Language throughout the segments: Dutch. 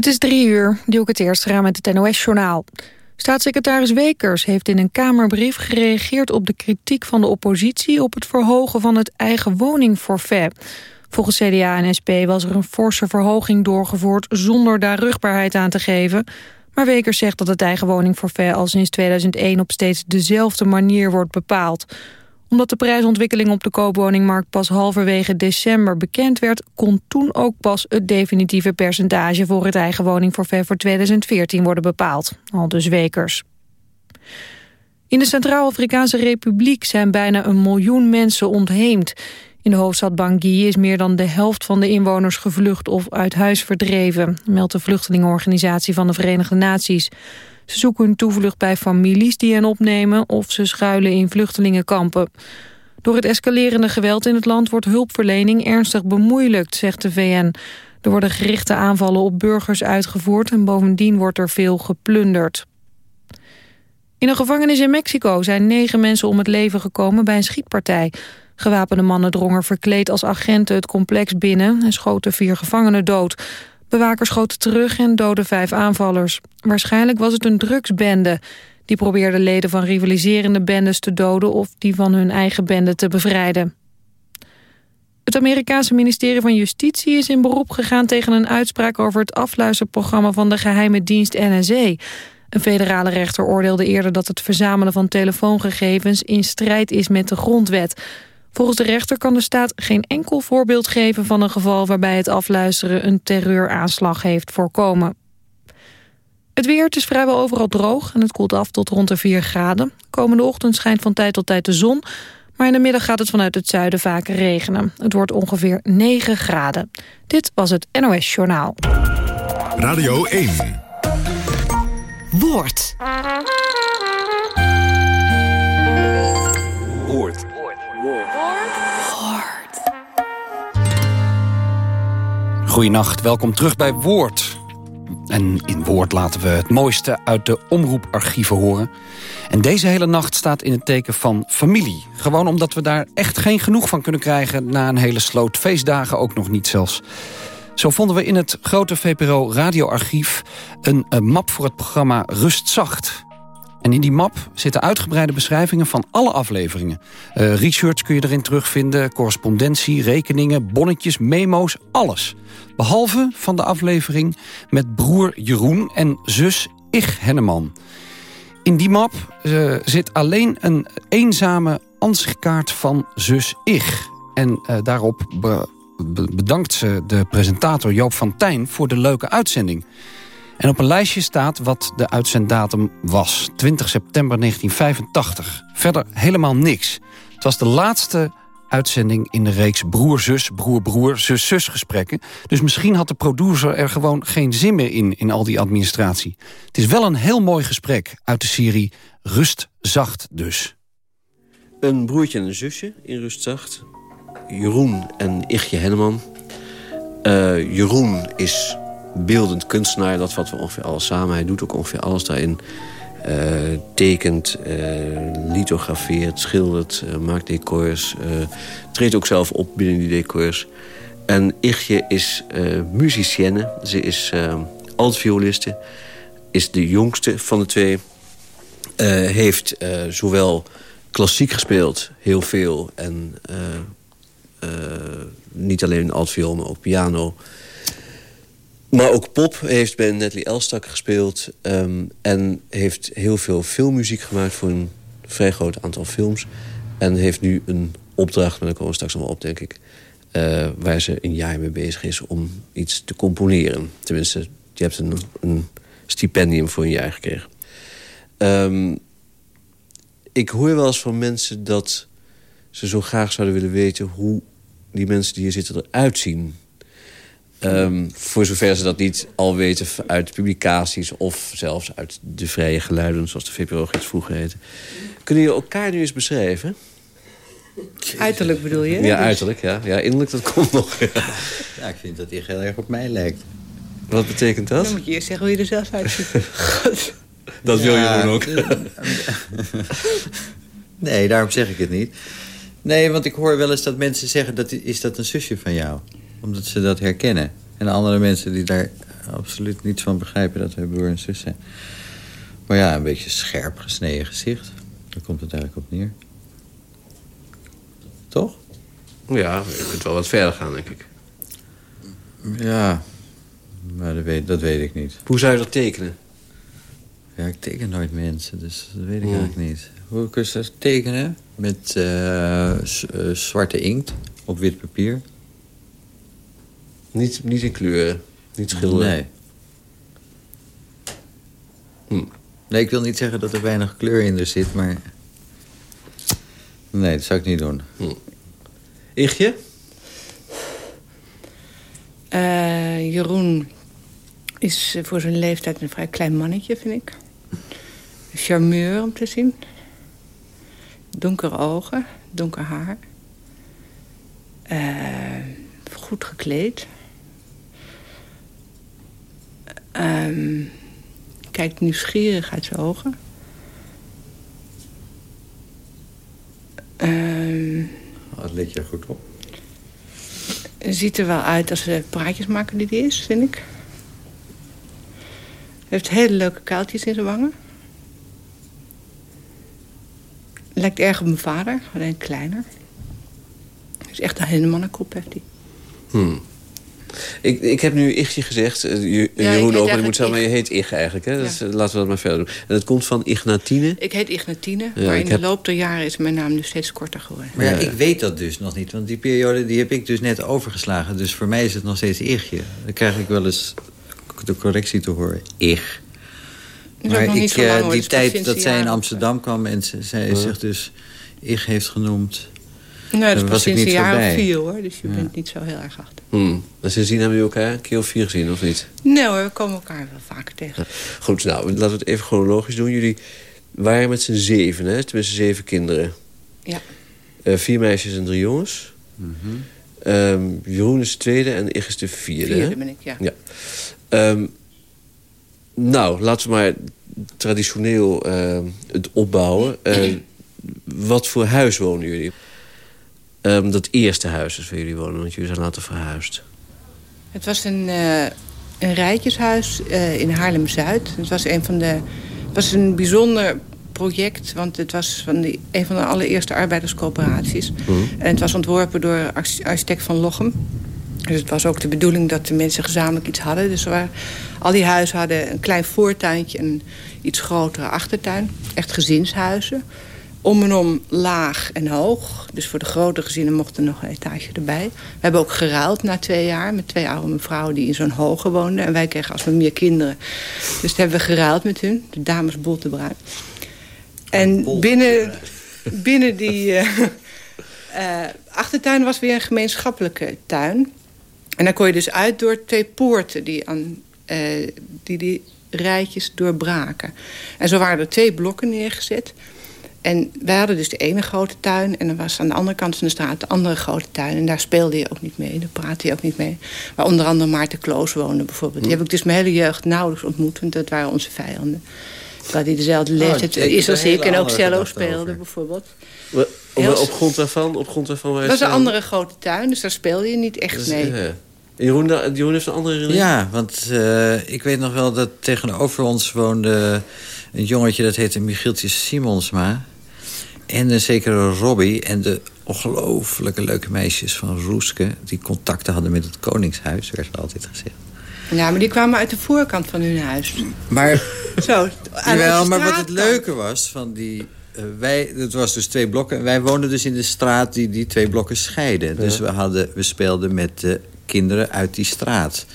Het is drie uur, doe ik het eerst raam met het NOS-journaal. Staatssecretaris Wekers heeft in een Kamerbrief gereageerd op de kritiek van de oppositie op het verhogen van het eigen woningforfait. Volgens CDA en SP was er een forse verhoging doorgevoerd zonder daar rugbaarheid aan te geven. Maar Wekers zegt dat het eigen woningforfait al sinds 2001 op steeds dezelfde manier wordt bepaald omdat de prijsontwikkeling op de koopwoningmarkt pas halverwege december bekend werd... kon toen ook pas het definitieve percentage voor het eigen woningforfait voor 2014 worden bepaald. Al dus Wekers. In de Centraal-Afrikaanse Republiek zijn bijna een miljoen mensen ontheemd. In de hoofdstad Bangui is meer dan de helft van de inwoners gevlucht of uit huis verdreven, meldt de vluchtelingenorganisatie van de Verenigde Naties. Ze zoeken hun toevlucht bij families die hen opnemen... of ze schuilen in vluchtelingenkampen. Door het escalerende geweld in het land wordt hulpverlening ernstig bemoeilijkt, zegt de VN. Er worden gerichte aanvallen op burgers uitgevoerd... en bovendien wordt er veel geplunderd. In een gevangenis in Mexico zijn negen mensen om het leven gekomen bij een schietpartij. Gewapende mannen drongen verkleed als agenten het complex binnen... en schoten vier gevangenen dood. Bewakers schoten terug en doden vijf aanvallers. Waarschijnlijk was het een drugsbende. Die probeerde leden van rivaliserende bendes te doden... of die van hun eigen bende te bevrijden. Het Amerikaanse ministerie van Justitie is in beroep gegaan... tegen een uitspraak over het afluisterprogramma van de geheime dienst NSE. Een federale rechter oordeelde eerder dat het verzamelen van telefoongegevens... in strijd is met de grondwet... Volgens de rechter kan de staat geen enkel voorbeeld geven van een geval waarbij het afluisteren een terreuraanslag heeft voorkomen. Het weer, het is vrijwel overal droog en het koelt af tot rond de 4 graden. Komende ochtend schijnt van tijd tot tijd de zon, maar in de middag gaat het vanuit het zuiden vaker regenen. Het wordt ongeveer 9 graden. Dit was het NOS Journaal. Radio 1. Woord. Woord. Goedenacht, welkom terug bij Woord. En in Woord laten we het mooiste uit de omroeparchieven horen. En deze hele nacht staat in het teken van familie. Gewoon omdat we daar echt geen genoeg van kunnen krijgen... na een hele sloot feestdagen ook nog niet zelfs. Zo vonden we in het grote VPRO radioarchief... een, een map voor het programma Rust Zacht... En in die map zitten uitgebreide beschrijvingen van alle afleveringen. Uh, research kun je erin terugvinden, correspondentie, rekeningen, bonnetjes, memo's, alles. Behalve van de aflevering met broer Jeroen en zus Ich Henneman. In die map uh, zit alleen een eenzame ansichtkaart van zus Ich. En uh, daarop be bedankt ze de presentator Joop van Tijn voor de leuke uitzending. En op een lijstje staat wat de uitzenddatum was. 20 september 1985. Verder helemaal niks. Het was de laatste uitzending in de reeks broer-zus, broer-broer, zus-zus gesprekken. Dus misschien had de producer er gewoon geen zin meer in, in al die administratie. Het is wel een heel mooi gesprek uit de serie Rust Zacht dus. Een broertje en een zusje in Rust Zacht. Jeroen en Ichtje Henneman. Uh, Jeroen is beeldend kunstenaar. Dat wat we ongeveer alles samen. Hij doet ook ongeveer alles daarin. Uh, tekent, uh, lithografeert, schildert, uh, maakt decors. treedt ook zelf op binnen die decors. En Ichtje is musicienne. Ze is altvioliste. Is de jongste van de twee. heeft zowel klassiek gespeeld, heel veel. En niet alleen altviool, maar ook piano. Maar ook pop heeft bij Natalie Elstak gespeeld. Um, en heeft heel veel filmmuziek gemaakt voor een vrij groot aantal films. En heeft nu een opdracht, maar daar komen we straks nog wel op, denk ik... Uh, waar ze een jaar mee bezig is om iets te componeren. Tenminste, je hebt een, een stipendium voor een jaar gekregen. Um, ik hoor wel eens van mensen dat ze zo graag zouden willen weten... hoe die mensen die hier zitten eruit zien. Um, voor zover ze dat niet al weten uit publicaties... of zelfs uit de vrije geluiden, zoals de VPRO iets vroeger heette. Kunnen jullie elkaar nu eens beschrijven? Uiterlijk bedoel je? Ja, uiterlijk, ja. Ja, innerlijk, dat komt nog. Ja, ik vind dat hij heel erg op mij lijkt. Wat betekent dat? Dan moet je eerst zeggen hoe je er zelf uitziet. dat wil je doen ook. nee, daarom zeg ik het niet. Nee, want ik hoor wel eens dat mensen zeggen... Dat, is dat een zusje van jou? Omdat ze dat herkennen. En andere mensen die daar absoluut niets van begrijpen dat wij broer en zus zijn. Maar ja, een beetje scherp gesneden gezicht. Daar komt het eigenlijk op neer. Toch? Ja, je kunt wel wat verder gaan, denk ik. Ja, maar dat weet, dat weet ik niet. Hoe zou je dat tekenen? Ja, ik teken nooit mensen, dus dat weet ik Hmm. eigenlijk niet. Hoe kun je dat tekenen? Met eh, eh, zwarte inkt op wit papier? Niet, niet in kleuren, niet schilderen. Nee. Hm. Nee, ik wil niet zeggen dat er weinig kleur in er zit, maar... Nee, dat zou ik niet doen. Ichtje? Eh, Jeroen is voor zijn leeftijd een vrij klein mannetje, vind ik. Charmeur om te zien. Donkere ogen, donker haar. Eh, goed gekleed. Ehm, kijkt nieuwsgierig uit zijn ogen. Ehm, Oh, dat let je goed op. ziet er wel uit als een praatjesmaker die die is, vind ik. Heeft hele leuke kuiltjes in zijn wangen. Lijkt erg op mijn vader, alleen kleiner. Is echt een hele mannenkop, heeft hij. Hm. Ik, ik heb nu Ichtje gezegd. eh, Ja, ik Jeroen maar je moet zeggen, maar je heet Ich eigenlijk. Hè? Dat, is- laten we dat maar verder doen. En dat komt van Ignatine. Ik heet Ignatine, Ja, maar ik in heb- de loop der jaren is mijn naam dus steeds korter geworden. Maar ja, Ja. ik weet dat dus nog niet. Want die periode die heb ik dus net overgeslagen. Dus voor mij is het nog steeds Igje. Dan krijg ik wel eens de correctie te horen. Nog niet zo eh, lang, hoor. die tijd dat zij in Amsterdam kwam en ze, zij zich dus Ich heeft genoemd. Nee, dat is Daar pas was ik sinds een niet jaar of voorbij. vier, hoor. Dus je bent niet zo heel erg achter. Hm. En sindsdien hebben jullie elkaar een keer of vier gezien, of niet? Nee hoor, we komen elkaar wel vaker tegen. Goed, nou, laten we het even chronologisch doen. Jullie waren met z'n zeven, hè? Tenminste, zeven kinderen. Ja. Eh, vier meisjes en drie jongens. Ehm, Jeroen is de tweede en Ich is de vierde. hè? Vierde ben ik, ja. Ja. Ehm, nou, laten we maar traditioneel ehm, het opbouwen. Eh, wat voor huis wonen jullie? Ehm, dat eerste huis is waar jullie wonen, want jullie zijn later verhuisd. Het was een, eh, een rijtjeshuis eh, in Haarlem-Zuid. Het was een van de... Het was een bijzonder project, want het was van die, een van de allereerste arbeiderscoöperaties. En het was ontworpen door arch- architect Van Lochem. Dus het was ook de bedoeling dat de mensen gezamenlijk iets hadden. Dus waren, al die huizen hadden een klein voortuintje en een iets grotere achtertuin. Echt gezinshuizen. Om en om laag en hoog. Dus voor de grote gezinnen mocht er nog een etage erbij. We hebben ook geruild na twee jaar met twee oude mevrouwen die in zo'n hoge woonden. En wij kregen alsmaar meer kinderen. Dus dat hebben we geruild met hun. De dames Boltebruin. En binnen, binnen die eh, eh, achtertuin was weer een gemeenschappelijke tuin. En daar kon je dus uit door twee poorten die aan, eh, die, die rijtjes doorbraken. En zo waren er twee blokken neergezet. En wij hadden dus de ene grote tuin... en er was aan de andere kant van de straat de andere grote tuin. En daar speelde je ook niet mee, daar praatte je ook niet mee. Waar onder andere Maarten Kloos woonde bijvoorbeeld. Die heb ik dus mijn hele jeugd nauwelijks ontmoet... want dat waren onze vijanden. Terwijl die dezelfde leeftijd ik heb is als ik... en ook cello speelde over. bijvoorbeeld. Op, Heel- op grond daarvan? Op grond daarvan Het was een staan? andere grote tuin, dus daar speelde je niet echt Dus, mee. ja. Jeroen, Jeroen heeft een andere herinnering? Ja, want eh, ik weet nog wel dat tegenover ons woonde een jongetje... dat heette Michieltje Simonsma. En een zekere Robbie. En de ongelooflijke leuke meisjes van Roeske... die contacten hadden met het Koningshuis, werd er altijd gezegd. Ja, maar die kwamen uit de voorkant van hun huis. Maar, Zo, jawel, maar wat het leuke was van die... eh, wij, het was dus twee blokken. En wij woonden dus in de straat die die twee blokken scheiden. Dus we, hadden, we speelden met de kinderen uit die straat.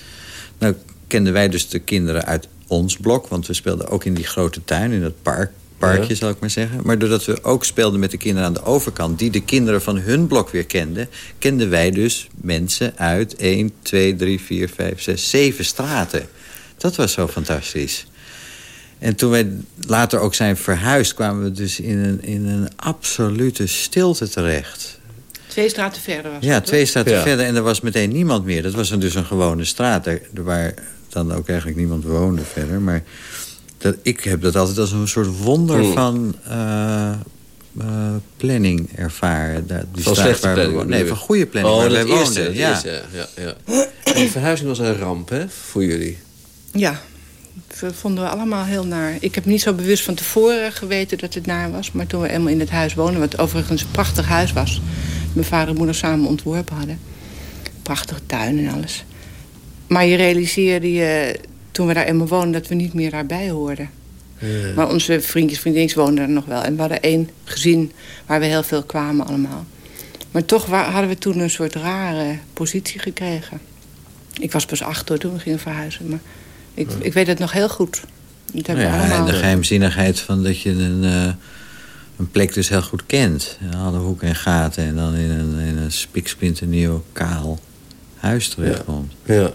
Nou kenden wij dus de kinderen uit ons blok. Want we speelden ook in die grote tuin, in dat park, parkje Ja. zal ik maar zeggen. Maar doordat we ook speelden met de kinderen aan de overkant... die de kinderen van hun blok weer kenden... kenden wij dus mensen uit 1, 2, 3, 4, 5, 6, 7 straten. Dat was zo fantastisch. En toen wij later ook zijn verhuisd... kwamen we dus in een, in een absolute stilte terecht. Twee straten verder was Ja, twee straten Ja. verder en er was meteen niemand meer. Dat was een, dus een gewone straat, waar dan ook eigenlijk niemand woonde verder. Maar dat, ik heb dat altijd als een soort wonder Hmm. van eh, eh, planning ervaren. Dat, die Van slechte waar we planning? bedoel Nee, van goede planning Oh, waar dat wij eerste, woonden. dat Ja. eerste, ja. ja, ja. En die verhuizing was een ramp, hè, voor jullie? Ja, dat vonden we allemaal heel naar. Ik heb niet zo bewust van tevoren geweten dat het naar was. Maar toen we eenmaal in het huis woonden, wat overigens een prachtig huis was. Mijn vader en moeder samen ontworpen hadden. Prachtige tuin en alles. Maar je realiseerde je toen we daar eenmaal woonden dat we niet meer daarbij hoorden. Maar onze vriendjes, vriendinnetjes woonden er nog wel. En we hadden één gezin waar we heel veel kwamen allemaal. Maar toch hadden we toen een soort rare positie gekregen. Ik was pas acht toen we gingen verhuizen. Maar ik, ik weet het nog heel goed. Dat ja, allemaal... En de geheimzinnigheid van dat je een, uh, een plek dus heel goed kent. Alle hoeken en gaten. En dan in een, in een spiksplinternieuw kaal huis terechtkomt. Ja. ja.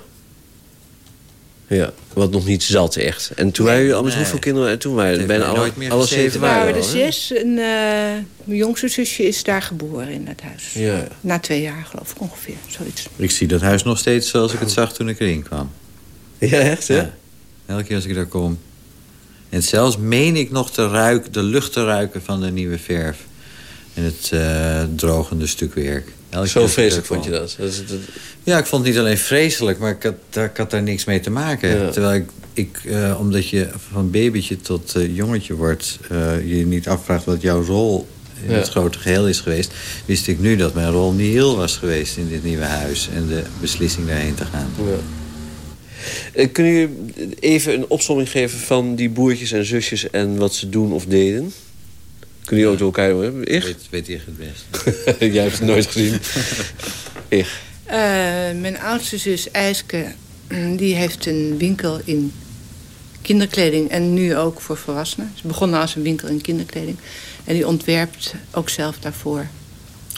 Ja, wat nog niet zat echt. En toen waren jullie allemaal hoeveel kinderen? En toen waren bijna alle, alle zeven waren we er zes. En, uh, mijn jongste zusje is daar geboren in dat huis. Ja. Na twee jaar geloof ik ongeveer, zoiets. Ik zie dat huis nog steeds zoals ik het zag toen ik erin kwam. Ja, echt hè? Ja. Elke keer als ik daar kom. En zelfs meen ik nog te ruiken, de lucht te ruiken van de nieuwe verf. En het uh, drogende Zo vreselijk vond je dat? dat, Ja, ik vond het niet alleen vreselijk, maar ik had, ik had daar niks mee te maken. Terwijl ik, ik uh, omdat je van babytje tot uh, jongetje wordt... Uh, je niet afvraagt wat jouw rol in het grote geheel is geweest... wist ik nu dat mijn rol niet heel was geweest in dit nieuwe huis... en de beslissing daarheen te gaan. Ja. Kun je even een opsomming geven van die broertjes en zusjes... en wat ze doen of deden? Kunnen jullie ook door elkaar hebben? Ik? Weet, weet ik het best. Jij hebt het nooit gezien. ik. Uh, mijn oudste zus IJske, die heeft een winkel in kinderkleding en nu ook voor volwassenen. Ze begonnen als een winkel in kinderkleding. En die ontwerpt ook zelf daarvoor.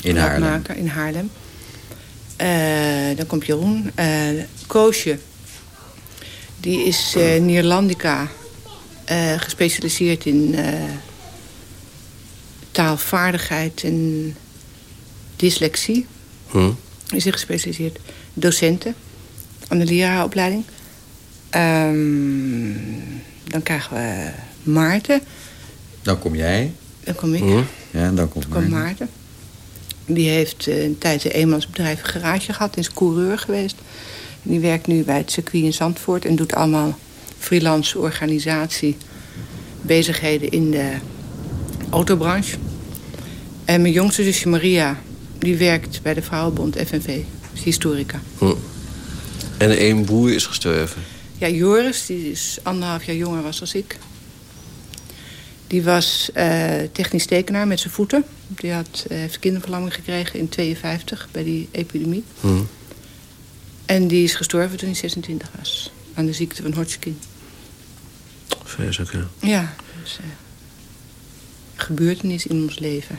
In Haarlem? In Haarlem. Uh, dan komt Jeroen. Uh, Koosje, die is uh, Neerlandica, gespecialiseerd in taalvaardigheid en dyslexie. Hm. Is hij gespecialiseerd. Docenten aan de leraaropleiding. Um, dan krijgen we Maarten. Dan kom jij. Dan kom ik. Hm. Ja, en dan komt, dan komt Maarten. Die heeft uh, een tijd een eenmansbedrijf garage gehad. Is coureur geweest. die werkt nu bij het circuit in Zandvoort. En doet allemaal freelance organisatie bezigheden in de autobranche. En mijn jongste zusje Maria, die werkt bij de Vrouwenbond FNV. Is historica. Hm. En één broer is gestorven? Ja, Joris, die is anderhalf jaar jonger was als ik. Die was uh, technisch tekenaar met zijn voeten. Die had, uh, heeft kinderverlamming gekregen in 52 bij die epidemie. Hm. En die is gestorven toen hij 26 was. Aan de ziekte van Hodgkin. Vreselijk, ja. Ja, dus, uh, gebeurtenis in ons leven.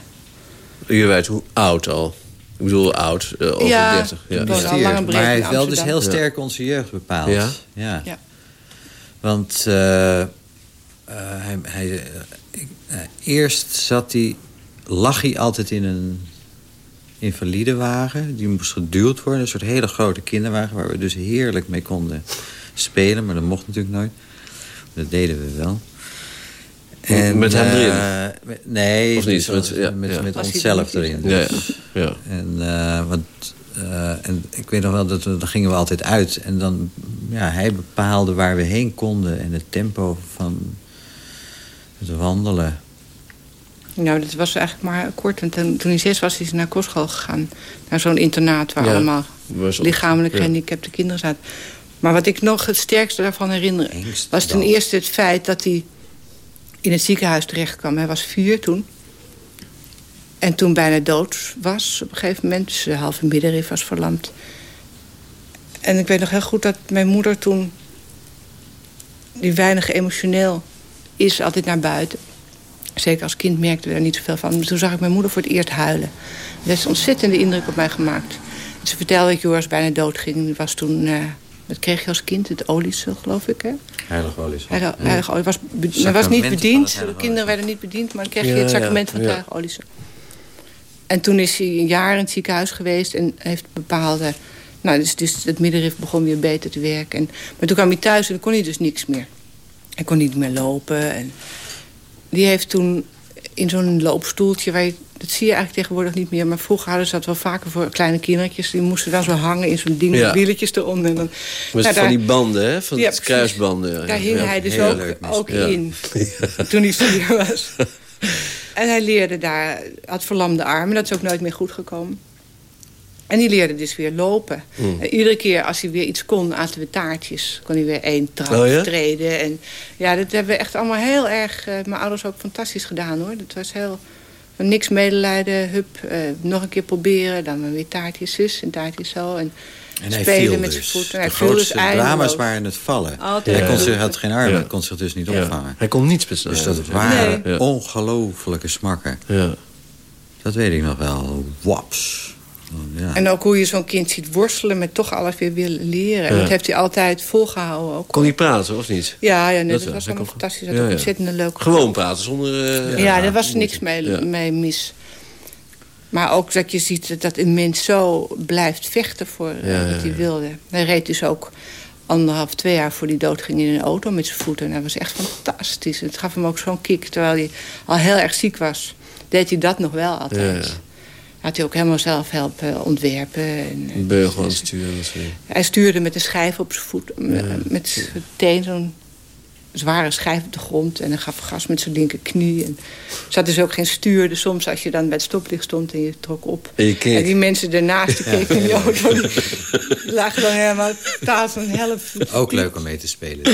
Je weet hoe oud al. Ik bedoel oud, uh, over ja, 30. Ja, maar hij heeft wel dus heel sterk onze jeugd bepaald. Ja? Ja. ja. Want uh, uh, hij, hij eerst zat hij, lag hij altijd in een invalidewagen. Die moest geduwd worden. Een soort hele grote kinderwagen waar we dus heerlijk mee konden spelen. Maar dat mocht natuurlijk nooit. Dat deden we wel. En, met hem erin? Uh, nee, of niet? Met, ja, met, met onszelf erin. Dus. Ja, ja. En, uh, want, uh, en ik weet nog wel, dat we, dan gingen we altijd uit. En dan, ja, hij bepaalde waar we heen konden. En het tempo van het wandelen. Nou, dat was eigenlijk maar kort. Want toen, toen hij zes was, is hij naar kostschool gegaan. Naar zo'n internaat waar allemaal lichamelijk gehandicapte kinderen zaten. Maar wat ik nog het sterkste daarvan herinner... was ten eerste het feit dat hij in het ziekenhuis terecht kwam. Hij was vier toen. En toen bijna dood was op een gegeven moment. Dus de halve middenrif was verlamd. En ik weet nog heel goed dat mijn moeder toen... die weinig emotioneel is, altijd naar buiten. Zeker als kind merkte we daar niet zoveel van. toen zag ik mijn moeder voor het eerst huilen. Dat heeft een ontzettende indruk op mij gemaakt. ze vertelde dat Joris bijna dood ging. Die was toen... Uh, dat kreeg je als kind, het oliesel, geloof ik, hè? Heilige oliesel. Heilige olie. Was, was niet bediend. De kinderen werden niet bediend, maar dan kreeg je het sacrament van het heilige oliesel. En toen is hij een jaar in het ziekenhuis geweest en heeft bepaalde... Nou, dus, dus het middenrif begon weer beter te werken. En, maar toen kwam hij thuis en dan kon hij dus niks meer. Hij kon niet meer lopen. En die heeft toen in zo'n loopstoeltje waar je Dat zie je eigenlijk tegenwoordig niet meer. Maar vroeger hadden ze dat wel vaker voor kleine kindertjes. Die moesten dan zo hangen in zo'n ding Ja. met wieltjes eronder. En dan, Nou, van die banden, hè? Van Ja, die kruisbanden. daar hing hij dus ook, in. Toen hij vier was. En hij leerde daar, had verlamde armen. Dat is ook nooit meer goed gekomen. En die leerde dus weer lopen. Hmm. En iedere keer als hij weer iets kon, aten we taartjes. Kon hij weer één trap Oh ja? treden. En ja, dat hebben we echt allemaal heel erg... eh, mijn ouders ook fantastisch gedaan, hoor. Dat was heel... Van niks medelijden, hup, eh, nog een keer proberen. Dan weer taartjes zus en taartjes zo. En, En hij spelen viel met dus. zijn voeten. De Hij viel dus grootste drama's waren het vallen. Altijd. Hij kon zich, had geen armen, Ja. hij kon zich dus niet Ja. opvangen. Hij kon niets met Dus dat waren ongelofelijke smakken. Ja. Dat weet ik nog wel. Waps. Ja. En ook hoe je zo'n kind ziet worstelen met toch alles weer willen leren. En Ja. dat heeft hij altijd volgehouden ook. Kon hij praten, of niet? Ja, ja nee, Dat was allemaal fantastisch. Dat Ja, ontzettend leuk. Gewoon praten, zonder... eh, Ja, daar was niks mee, mee mis. Maar ook dat je ziet dat- een mens zo blijft vechten voor eh, wat hij wilde. Hij reed dus ook anderhalf, twee jaar voor hij dood ging in een auto met zijn voeten. En dat was echt fantastisch. Het gaf hem ook zo'n kick, terwijl hij al heel erg ziek was. Deed hij dat nog wel altijd. Ja, ja. Had hij ook helemaal zelf helpen ontwerpen. En, eh, Een beugel aan het sturen. Hij stuurde met een schijf op zijn voet, m- met zijn teen, zo'n zware schijf op de grond. En hij gaf gas met zijn linkerknie. En er zat dus ook geen stuur. Dus soms als je dan bij het stoplicht stond en je trok op. En je keek. En die mensen daarnaast die keken in die auto. Die lagen dan helemaal taal van helft. Ook leuk om mee te spelen.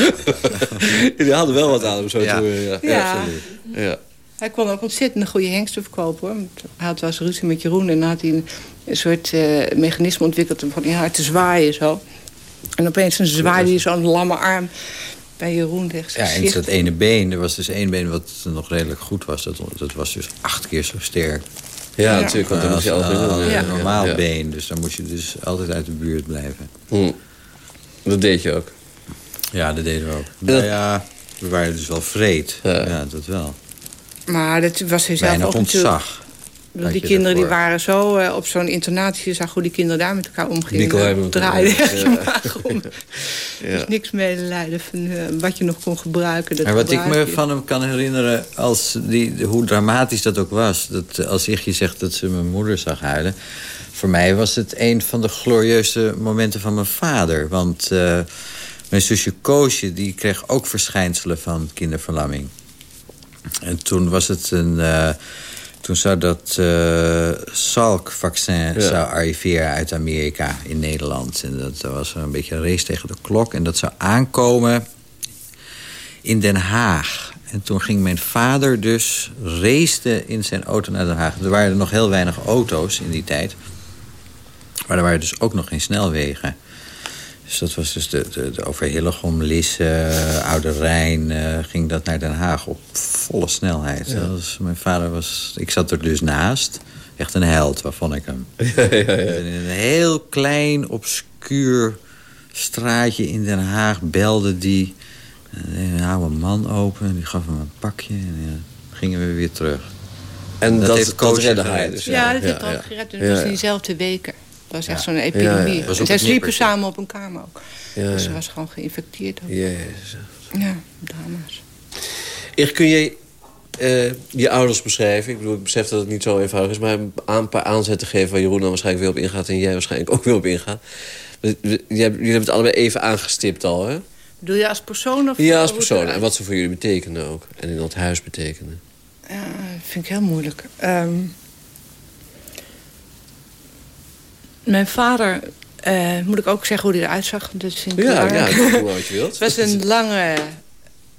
Jullie hadden wel wat aan hem zo Ja. te horen, ja. Ja. absoluut. ja. Hij kon ook ontzettend een goede hengsten verkopen. Hoor. Hij had wel eens ruzie met Jeroen. En dan had hij een, een soort eh, mechanisme ontwikkeld om van in hard te zwaaien. Zo. En opeens een zwaaide hij zo'n lamme arm bij Jeroen tegen zijn Ja, en dat ene been, er was dus één been wat nog redelijk goed was. Dat, dat was dus acht keer zo sterk. Ja, Ja. natuurlijk. Want dan moet je altijd een, doen. een Ja. normaal Ja. been. Dus dan moest je dus altijd uit de buurt blijven. Hm. Dat deed je ook. Ja, dat deden we ook. dat- Nou ja, we waren dus wel vreed. Ja. Ja, dat wel. Maar dat was hij zelf ook ontzag. Want die je kinderen die waren zo eh, op zo'n internaat. Je zag hoe die kinderen daar met elkaar omgingen. Mikkel hebben we draaide elkaar. echt je maag om. Dus niks medelijden van eh, wat je nog kon gebruiken. Dat Maar wat ik me je. van hem kan herinneren, als die, hoe dramatisch dat ook was... Dat, als Iggy zegt dat ze mijn moeder zag huilen... voor mij was het een van de glorieuze momenten van mijn vader. Want eh, mijn zusje Koosje die kreeg ook verschijnselen van kinderverlamming. En toen was het een... eh, toen zou dat eh Salk-vaccin zou arriveren uit Amerika in Nederland. En dat was een beetje een race tegen de klok. En dat zou aankomen in Den Haag. En toen ging mijn vader dus racete in zijn auto naar Den Haag. Er waren nog heel weinig auto's in die tijd. Maar er waren dus ook nog geen snelwegen. Dus dat was dus de, de, de over Hillegom, Lisse, Oude Rijn... eh, ging dat naar Den Haag op volle snelheid. Dat was, mijn vader was... Ik zat er dus naast. Echt een held, waar vond ik hem. In een heel klein, obscuur straatje in Den Haag belde die... eh, een oude man open, die gaf hem een pakje en ja, gingen we weer terug. En Dat dat, heeft dat, redde hij gered. dus. Ja, dat heeft ja, ook gered. En Ja, dat was ja. in diezelfde weken. Dat was echt zo'n epidemie. En zij sliepen samen op een kamer ook. Dus ze was gewoon geïnfecteerd. Ook. Jezus. Ja, drama's. Erik, kun je eh, je ouders beschrijven? Ik bedoel, ik besef dat het niet zo eenvoudig is... maar een paar aanzetten geven waar Jeroen dan waarschijnlijk weer op ingaat... en jij waarschijnlijk ook weer op ingaat. Jullie hebben het allebei even aangestipt al, hè? Bedoel je als persoon? Of Ja, als persoon. En wat ze voor jullie betekenen ook. En in dat huis betekenen. Ja, dat vind ik heel moeilijk. Ehm, mijn vader, eh, moet ik ook zeggen hoe hij eruit zag? Dat vind ik Ja, ja, wat je wilt. Het was een lange,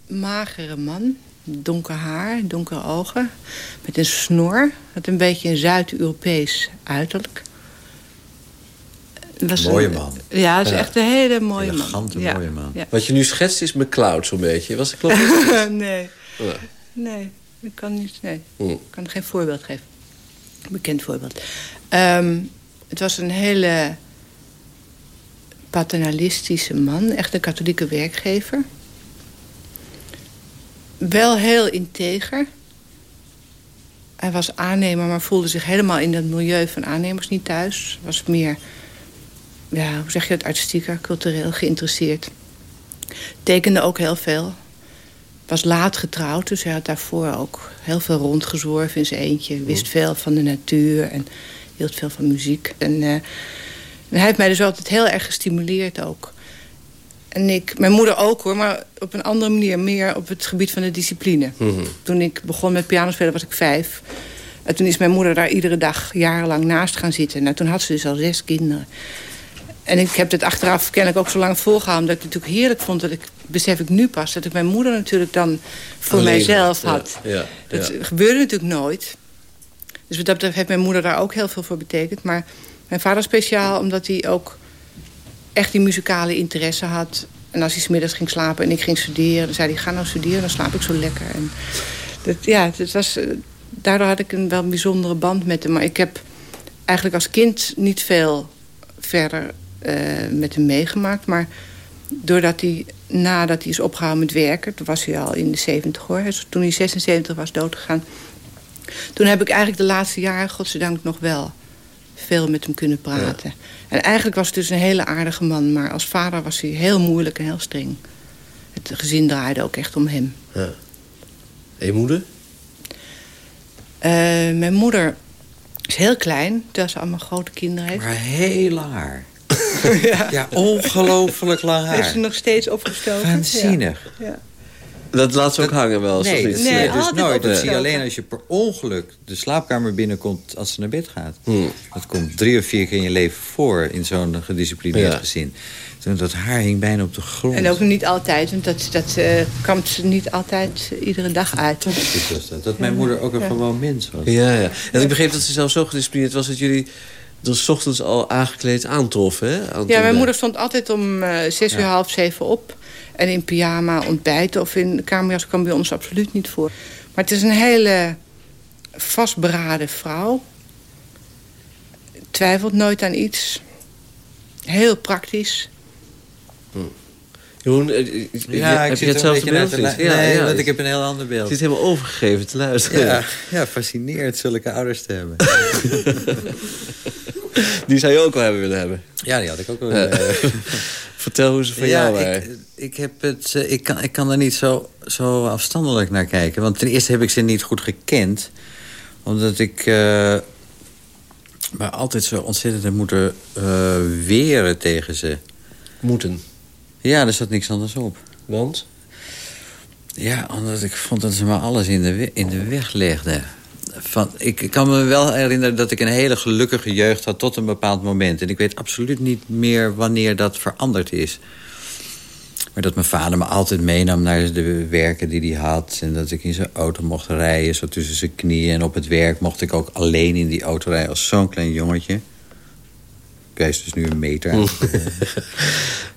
magere man. Donker haar, donkere ogen. Met een snor. Had een beetje een Zuid-Europees uiterlijk. Was Mooie een- man. Ja, het is Ja. echt een hele mooie Elegante, man. Ja, mooie man. Ja. Wat je nu schetst is McCloud zo'n beetje. Was dat klopt? nee, nee, ik kan niet. Nee. Hm. Ik kan geen voorbeeld geven. Een bekend voorbeeld. Ehm, het was een hele paternalistische man. Echt een katholieke werkgever. Wel heel integer. Hij was aannemer, maar voelde zich helemaal in dat milieu van aannemers niet thuis. Was meer, ja, hoe zeg je dat, artistieker, cultureel geïnteresseerd. Tekende ook heel veel was laat getrouwd, dus hij had daarvoor ook heel veel rondgezworven in zijn eentje. Wist veel van de natuur en hield veel van muziek. En, uh, en hij heeft mij dus altijd heel erg gestimuleerd ook. En ik, mijn moeder ook hoor, maar op een andere manier. Meer op het gebied van de discipline. Mhm. Toen ik begon met pianospelen was ik vijf. En toen is mijn moeder daar iedere dag jarenlang naast gaan zitten. Nou, toen had ze dus al zes kinderen. En ik heb het achteraf kennelijk ook zo lang volgehouden... dat ik het natuurlijk heerlijk vond, dat ik, besef ik nu pas... dat ik mijn moeder natuurlijk dan voor Alleen mijzelf had, ja, ja, dat gebeurde natuurlijk nooit. Dus dat heeft mijn moeder daar ook heel veel voor betekend. Maar mijn vader speciaal, omdat hij ook echt die muzikale interesse had. En als hij 's middags ging slapen en ik ging studeren... dan zei hij, ga nou studeren, dan slaap ik zo lekker. En dat, ja, was, eh, daardoor had ik een wel bijzondere band met hem. Maar ik heb eigenlijk als kind niet veel verder eh, met hem meegemaakt. Maar doordat hij, nadat hij is opgehouden met werken... toen was hij al in de 70 hoor. Toen hij 76 was doodgegaan... toen heb ik eigenlijk de laatste jaren, godzijdank nog wel... veel met hem kunnen praten. En eigenlijk was het dus een hele aardige man. Maar als vader was hij heel moeilijk en heel streng. Het gezin draaide ook echt om hem. Ja. En je moeder? Eh, mijn moeder is heel klein, terwijl ze allemaal grote kinderen heeft. Maar heel lang haar. ja. ongelooflijk lang haar. ze nog steeds opgestoken. Waanzinnig. Ja. Dat laat ze ook hangen wel, Nee, dat niet? je Nee, dus altijd nooit. Dat zie je alleen als je per ongeluk de slaapkamer binnenkomt als ze naar bed gaat. Hmm. Dat komt drie of vier keer in je leven voor in zo'n gedisciplineerd Ja. gezin. Toen Dat haar hing bijna op de grond. En ook niet altijd, want dat, dat eh, kwam ze niet altijd eh, iedere dag uit. Fantastisch was dat. Dat mijn moeder ook een gewoon mens was. Ja, ja. En ik begreep dat ze zelf zo gedisciplineerd was... dat jullie 's ochtends al aangekleed aantroffen, hè? Aan Ja, mijn moeder stond altijd om eh, zes uur, half zeven op. En in pyjama ontbijten of in de kamerjas kwam bij ons absoluut niet voor. Maar het is een hele vastberaden vrouw. Twijfelt nooit aan iets. Heel praktisch. Jeroen, eh, eh, Ja, heb ik je hetzelfde beeld? lu- Ja, Nee, ja, want ik heb een heel ander beeld. Je zit helemaal overgegeven te luisteren. Ja, ja, fascineerd zulke ouders te hebben. Die zou je ook wel hebben willen hebben. ja, die had ik ook wel. Ja. eh, Vertel hoe ze van ja, jou waren. ik, ik, heb het, eh, ik, kan, ik kan er niet zo, zo afstandelijk naar kijken. Want ten eerste heb ik ze niet goed gekend. Omdat ik eh maar altijd zo ontzettend heb moeten eh, weren tegen ze. Moeten. Ja, er zat niks anders op. Want? Ja, omdat ik vond dat ze me alles in de, in de weg legden. Van, ik kan me wel herinneren dat ik een hele gelukkige jeugd had tot een bepaald moment. En ik weet absoluut niet meer wanneer dat veranderd is. Maar dat mijn vader me altijd meenam naar de werken die hij had. En dat ik in zijn auto mocht rijden, zo tussen zijn knieën. En op het werk mocht ik ook alleen in die auto rijden als zo'n klein jongetje. Ik wijs dus nu een meter.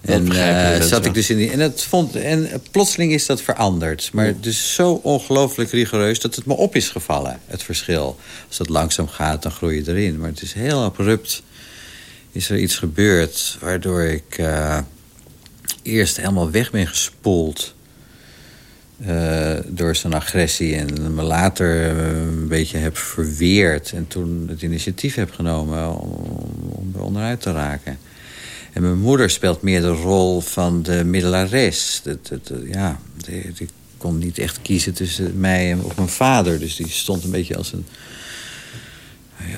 En eh, zat ik dus in die. En, dat vond, en plotseling is dat veranderd. Maar dus zo ongelooflijk rigoureus dat het me op is gevallen, het verschil. Als dat langzaam gaat, dan groei je erin. Maar het is heel abrupt. Is er iets gebeurd waardoor ik eh, eerst helemaal weg ben gespoeld. eh, door zijn agressie. En me later eh, een beetje heb verweerd. En toen het initiatief heb genomen om, om er onderuit te raken. En mijn moeder speelt meer de rol van de middelares. Dat, ja, die, die kon niet echt kiezen tussen mij en mijn vader. Dus die stond een beetje als een,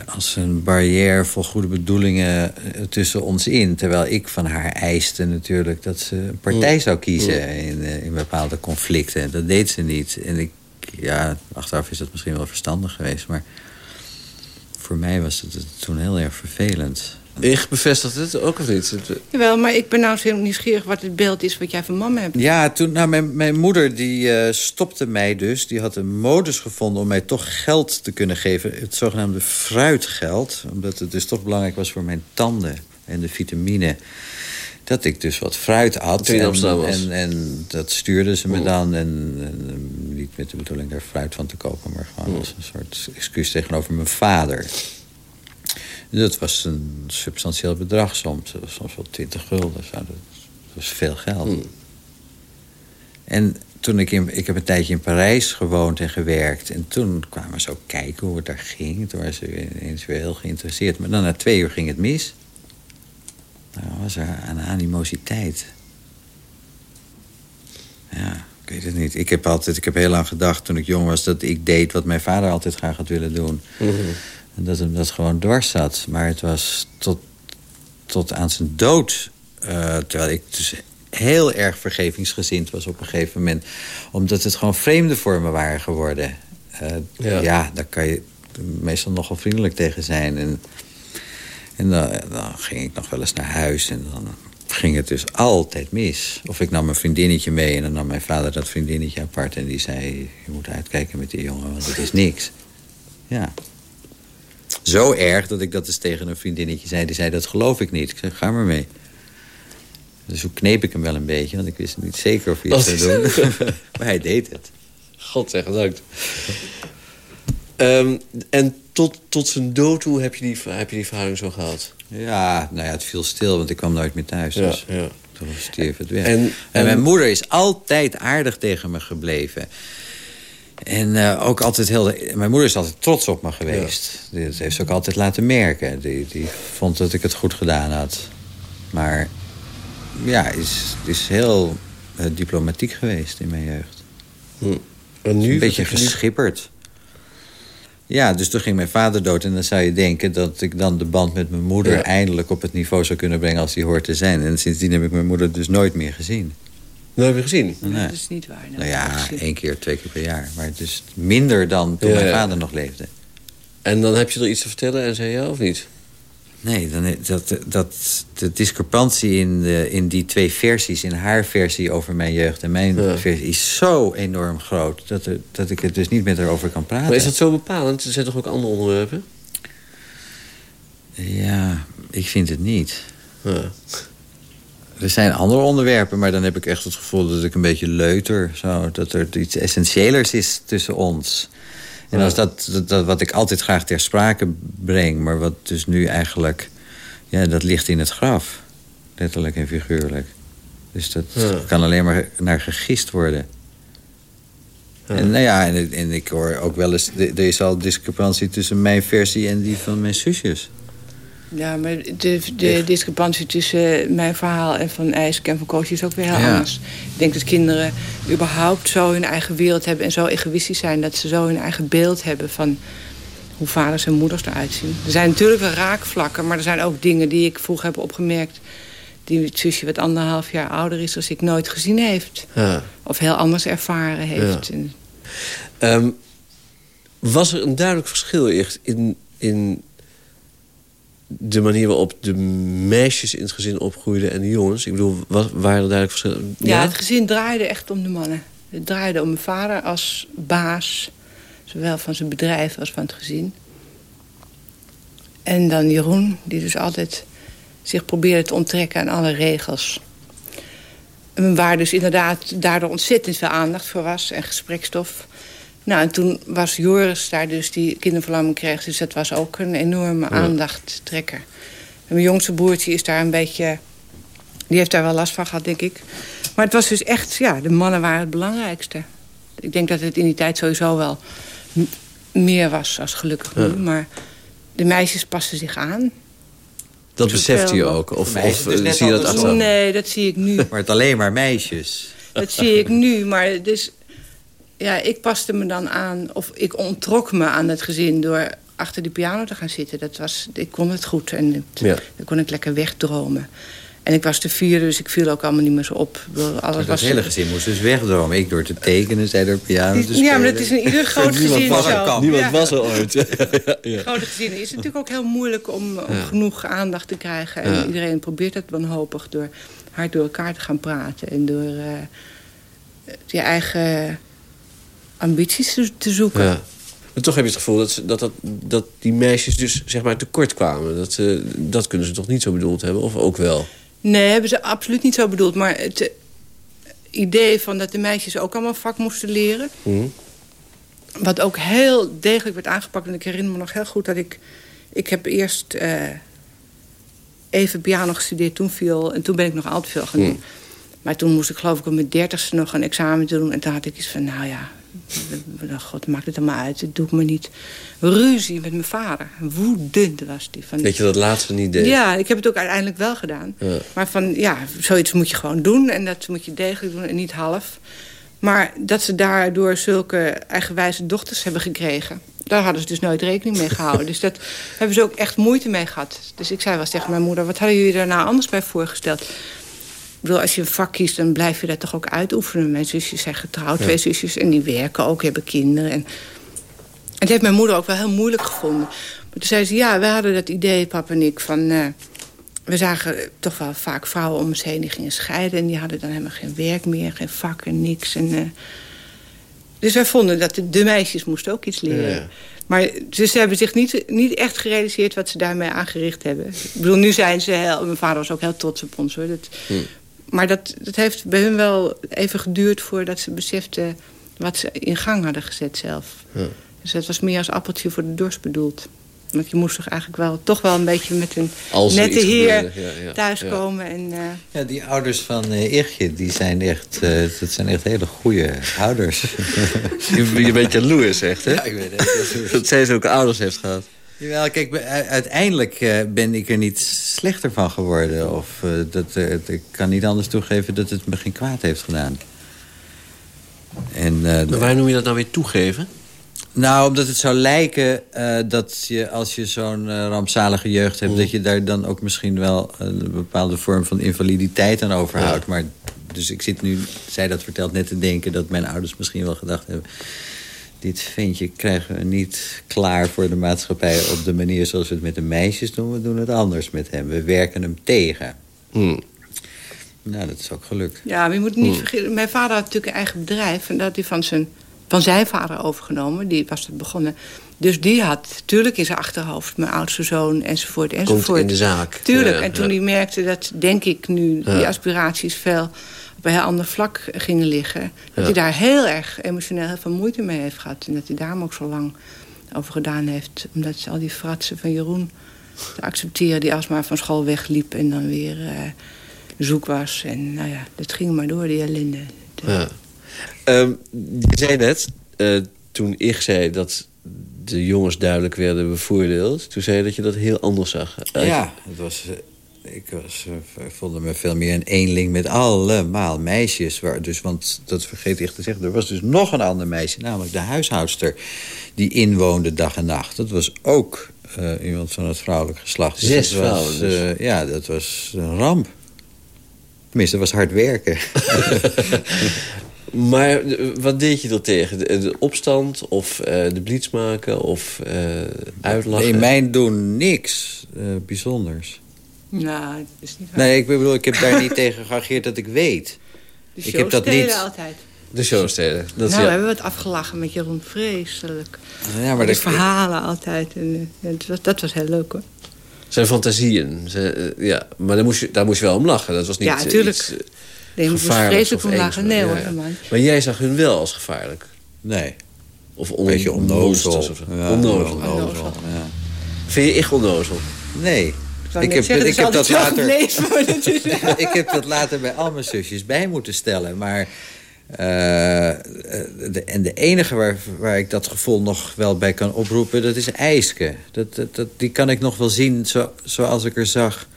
als een barrière voor goede bedoelingen eh, tussen ons in. Terwijl ik van haar eiste natuurlijk dat ze een partij zou kiezen in, eh, in bepaalde conflicten. En dat deed ze niet. En ik, ja, achteraf is dat misschien wel verstandig geweest. Maar voor mij was het toen heel erg vervelend. Ik bevestigt het ook of niet? Het- Jawel, maar ik ben nou zo nieuwsgierig wat het beeld is wat jij van mama hebt. Ja, toen, nou, mijn, mijn moeder die eh, stopte mij dus. Die had een modus gevonden om mij toch geld te kunnen geven. Het zogenaamde fruitgeld. Omdat het dus toch belangrijk was voor mijn tanden en de vitamine. Dat ik dus wat fruit in en, en, en dat stuurde ze me dan. En, en, eh, niet met de bedoeling daar fruit van te kopen. Maar gewoon als een soort excuus tegenover mijn vader. Dat was een substantieel bedrag soms. Dat was soms wel 20 gulden. Zo. Dat was veel geld. En toen ik in, ik heb een tijdje in Parijs gewoond en gewerkt. En toen kwamen ze ook kijken hoe het daar ging. Toen waren ze ineens weer heel geïnteresseerd. Maar dan na twee uur ging het mis. Nou, was er een animositeit. Ja, ik weet het niet. Ik heb altijd, ik heb heel lang gedacht toen ik jong was... dat ik deed wat mijn vader altijd graag had willen doen. Mhm. En dat hem dat gewoon dwars zat. Maar het was tot, tot aan zijn dood... eh, terwijl ik dus heel erg vergevingsgezind was op een gegeven moment. Omdat het gewoon vreemde vormen waren geworden. Eh, Ja. ja. daar kan je meestal nogal vriendelijk tegen zijn. En, en dan, dan ging ik nog wel eens naar huis en dan ging het dus altijd mis. Of ik nam een vriendinnetje mee en dan nam mijn vader dat vriendinnetje apart... en die zei, je moet uitkijken met die jongen, want het is niks. Ja. Zo erg dat ik dat eens tegen een vriendinnetje zei. Die zei, dat geloof ik niet. Ik zei, ga maar mee. Dus toen kneep ik hem wel een beetje, want ik wist niet zeker of hij het zou doen. maar hij deed het. God zeg gedankt. Ehm, en tot, tot zijn dood toe heb je, die, heb je die verhouding zo gehad? Ja, nou ja, het viel stil, want ik kwam nooit meer thuis. Ja, dus ja. toen stierf het weg. En- En, en- mijn moeder is altijd aardig tegen me gebleven. En eh, ook altijd heel... Mijn moeder is altijd trots op me geweest. Dat heeft ze ook altijd laten merken. Die, die vond dat ik het goed gedaan had. Maar ja, is, is heel eh, diplomatiek geweest in mijn jeugd. Hm. En nu? Een beetje geschipperd. Ja, dus toen ging mijn vader dood. En dan zou je denken dat ik dan de band met mijn moeder... Ja. eindelijk op het niveau zou kunnen brengen als die hoort te zijn. En sindsdien heb ik mijn moeder dus nooit meer gezien. Dat heb je gezien? Nee. Dat is niet waar. Nou ja, één keer, twee keer per jaar. Maar dus minder dan toen Ja, mijn vader nog leefde. En dan heb je er iets te vertellen en zei ja of niet? Nee, dan, dat, dat, de discrepantie in, de, in die twee versies... in haar versie over mijn jeugd en mijn Ja. versie... is zo enorm groot dat, er, dat ik het dus niet met haar over kan praten. Maar is dat zo bepalend? Er zijn toch ook andere onderwerpen? Ja, ik vind het niet. Ja. Er zijn andere onderwerpen, maar dan heb ik echt het gevoel dat ik een beetje leuter. Zo, dat er iets essentiëlers is tussen ons. En als dat, dat, dat wat ik altijd graag ter sprake breng, maar wat dus nu eigenlijk, ja, dat ligt in het graf. Letterlijk en figuurlijk. Dus dat Ja. kan alleen maar naar gegist worden. Ja. En nou ja, en, en ik hoor ook wel eens, er is al discrepantie tussen mijn versie en die van mijn zusjes. Ja, maar de, de discrepantie tussen mijn verhaal en van IJsk en van Koosje is ook weer heel Ja. anders. Ik denk dat kinderen überhaupt zo hun eigen wereld hebben... en zo egoïstisch zijn dat ze zo hun eigen beeld hebben... van hoe vaders en moeders eruit zien. Er zijn natuurlijk wel raakvlakken, maar er zijn ook dingen die ik vroeger heb opgemerkt... die het zusje wat anderhalf jaar ouder is als ik nooit gezien heeft. Ja. Of heel anders ervaren heeft. En Ehm, was er een duidelijk verschil in, in de manier waarop de meisjes in het gezin opgroeiden en de jongens? Ik bedoel, was, waren er duidelijk verschillen? Ja, het gezin draaide echt om de mannen. Het draaide om mijn vader als baas. Zowel van zijn bedrijf als van het gezin. En dan Jeroen, die dus altijd zich probeerde te onttrekken aan alle regels. En waar dus inderdaad daardoor ontzettend veel aandacht voor was en gesprekstof. Nou, en toen was Joris daar dus die kinderverlamming kreeg. Dus dat was ook een enorme aandachttrekker. En mijn jongste broertje is daar een beetje... Die heeft daar wel last van gehad, denk ik. Maar het was dus echt, ja, de mannen waren het belangrijkste. Ik denk dat het in die tijd sowieso wel meer was als gelukkig nu. Ja. Maar de meisjes passen zich aan. Dat beseft u ook? Of, of dus zie je dat achteraf? Nee, dat zie ik nu. Maar het alleen maar meisjes. Dat zie ik nu. Maar dus, ja, ik paste me dan aan, of ik ontrok me aan het gezin door achter de piano te gaan zitten. Dat was, ik kon het goed en het- Ja. dan kon ik lekker wegdromen. En ik was de vierde, dus ik viel ook allemaal niet meer zo op. Alles Het was hele gezin moest dus wegdromen. Ik door te tekenen, zij door piano te spelen. Ja, maar dat is in ieder groot Niemand gezin was er zo. Niemand Ja. was er ooit. ja, ja. grote gezinnen is het natuurlijk ook heel moeilijk om, om Ja. genoeg aandacht te krijgen. En Ja. iedereen probeert dat wanhopig door hard door elkaar te gaan praten. En door eh, je eigen ambities te, te zoeken. Ja. Maar toch heb je het gevoel dat, dat, dat, dat die meisjes dus zeg maar tekort kwamen. Dat, dat kunnen ze toch niet zo bedoeld hebben? Of ook wel? Nee, hebben ze absoluut niet zo bedoeld. Maar het eh, idee van dat de meisjes ook allemaal vak moesten leren... Hm? Wat ook heel degelijk werd aangepakt. En ik herinner me nog heel goed dat ik... Ik heb eerst eh, even piano gestudeerd, toen viel... En toen ben ik nog altijd veel gaan doen. Maar toen moest ik geloof ik op mijn dertigste nog een examen doen. En toen had ik iets van, nou ja... God, maakt het allemaal uit. Dat doe ik me niet. Ruzie met mijn vader. Woedend was die. Van, Dat je dat laatste niet deed? ja, ik heb het ook uiteindelijk wel gedaan. Ja. Maar van, ja, zoiets moet je gewoon doen. En dat moet je degelijk doen en niet half. Maar dat ze daardoor zulke eigenwijze dochters hebben gekregen... daar hadden ze dus nooit rekening mee gehouden. dus dat hebben ze ook echt moeite mee gehad. Dus ik zei wel tegen mijn moeder... wat hadden jullie daar nou anders bij voorgesteld? Ik bedoel, als je een vak kiest, dan blijf je dat toch ook uitoefenen. Mijn zusjes zijn getrouwd, twee zusjes, en die werken ook, hebben kinderen. En, dat heeft mijn moeder ook wel heel moeilijk gevonden. Maar toen zei ze, ja, we hadden dat idee, papa en ik, van... Uh, we zagen toch wel vaak vrouwen om ons heen die gingen scheiden... en die hadden dan helemaal geen werk meer, geen vak en niks. En, uh, dus wij vonden dat de, de, meisjes moesten ook iets leren. Ja. Maar dus ze hebben zich niet, niet echt gerealiseerd wat ze daarmee aangericht hebben. Ik bedoel, nu zijn ze heel... Mijn vader was ook heel trots op ons, hoor. Dat, hm. Maar dat, dat heeft bij hun wel even geduurd voordat ze beseften... wat ze in gang hadden gezet zelf. Ja. Dus het was meer als appeltje voor de dorst bedoeld. Want je moest toch eigenlijk wel toch wel een beetje met een nette heer ja, ja, thuiskomen. Ja. En, uh... ja, die ouders van uh, Irgje, die zijn echt, uh, dat zijn echt hele goede ouders. je, je bent jaloers, echt, hè? Ja, ik weet het. dat zij zulke ouders heeft gehad. Jawel, kijk, uiteindelijk uh, ben ik er niet slechter van geworden. Of uh, dat, uh, ik kan niet anders toegeven dat het me geen kwaad heeft gedaan. En, maar waar noem je dat nou weer toegeven? Nou, omdat het zou lijken dat je als je zo'n rampzalige jeugd hebt... Dat je daar dan ook misschien wel een bepaalde vorm van invaliditeit aan overhoudt. Ja. Maar, dus ik zit nu, zij dat vertelt, net te denken... dat mijn ouders misschien wel gedacht hebben... dit ventje krijgen we niet klaar voor de maatschappij... op de manier zoals we het met de meisjes doen. We doen het anders met hem. We werken hem tegen. Mm. Nou, dat is ook gelukt. Ja, maar je moet niet mm. vergeten... Mijn vader had natuurlijk een eigen bedrijf... en dat hij van zijn van zijn vader overgenomen. Die was het begonnen. Dus die had natuurlijk in zijn achterhoofd mijn oudste zoon enzovoort enzovoort. Komt in de zaak. Tuurlijk. Ja, en toen ja. hij merkte dat, denk ik nu, ja. die aspiraties veel op een heel ander vlak gingen liggen. Dat hij daar heel erg emotioneel heel veel moeite mee heeft gehad. En dat hij daarom ook zo lang over gedaan heeft. Omdat ze al die fratsen van Jeroen te accepteren... die alsmaar van school wegliep en dan weer uh, zoek was. En nou ja, dat ging maar door, die ellende. Ja. Um, je zei net, uh, toen ik zei dat de jongens duidelijk werden bevoordeeld... toen zei je dat je dat heel anders zag. Ja, het was, uh, ik, was, uh, voelde me veel meer een eenling met allemaal meisjes. Waar, dus, want dat vergeet ik te zeggen, er was dus nog een ander meisje... namelijk de huishoudster, die inwoonde dag en nacht. Dat was ook iemand van het vrouwelijk geslacht. Dus Zes vrouwen dus. Ja, dat was een ramp. Tenminste, dat was hard werken. Maar eh, wat deed je er tegen? De, de opstand of uh, de blitz maken of uitlachen? Nee, mijn doen niks bijzonders. Nou, dat is niet waar. Nee, ik bedoel, ik heb daar niet tegen geageerd dat ik weet. De ik heb dat niet. altijd. De showsteden. Dat nou, we hebben wat afgelachen met Jeroen Vreselijk. Ja, maar de verhalen altijd. En, dat, was, dat was heel leuk hoor. Zijn fantasieën. Zijn, ja, maar daar moest, je, daar moest je wel om lachen. Dat was niet ja, natuurlijk. Iets, Nee, moest vreselijk om lachen. Nee hoor, Maar jij zag hun wel als gevaarlijk? Nee. Of on beetje onnozel. Onnozel. onnozel. Ja. Vind je echt onnozel? Nee. Ik heb, zeggen, ik, heb dat later, ik heb dat later bij al mijn zusjes bij moeten stellen. Maar uh, de, en de enige waar, waar ik dat gevoel nog wel bij kan oproepen... dat is IJske. Dat, dat, dat, die kan ik nog wel zien zo, zoals ik er zag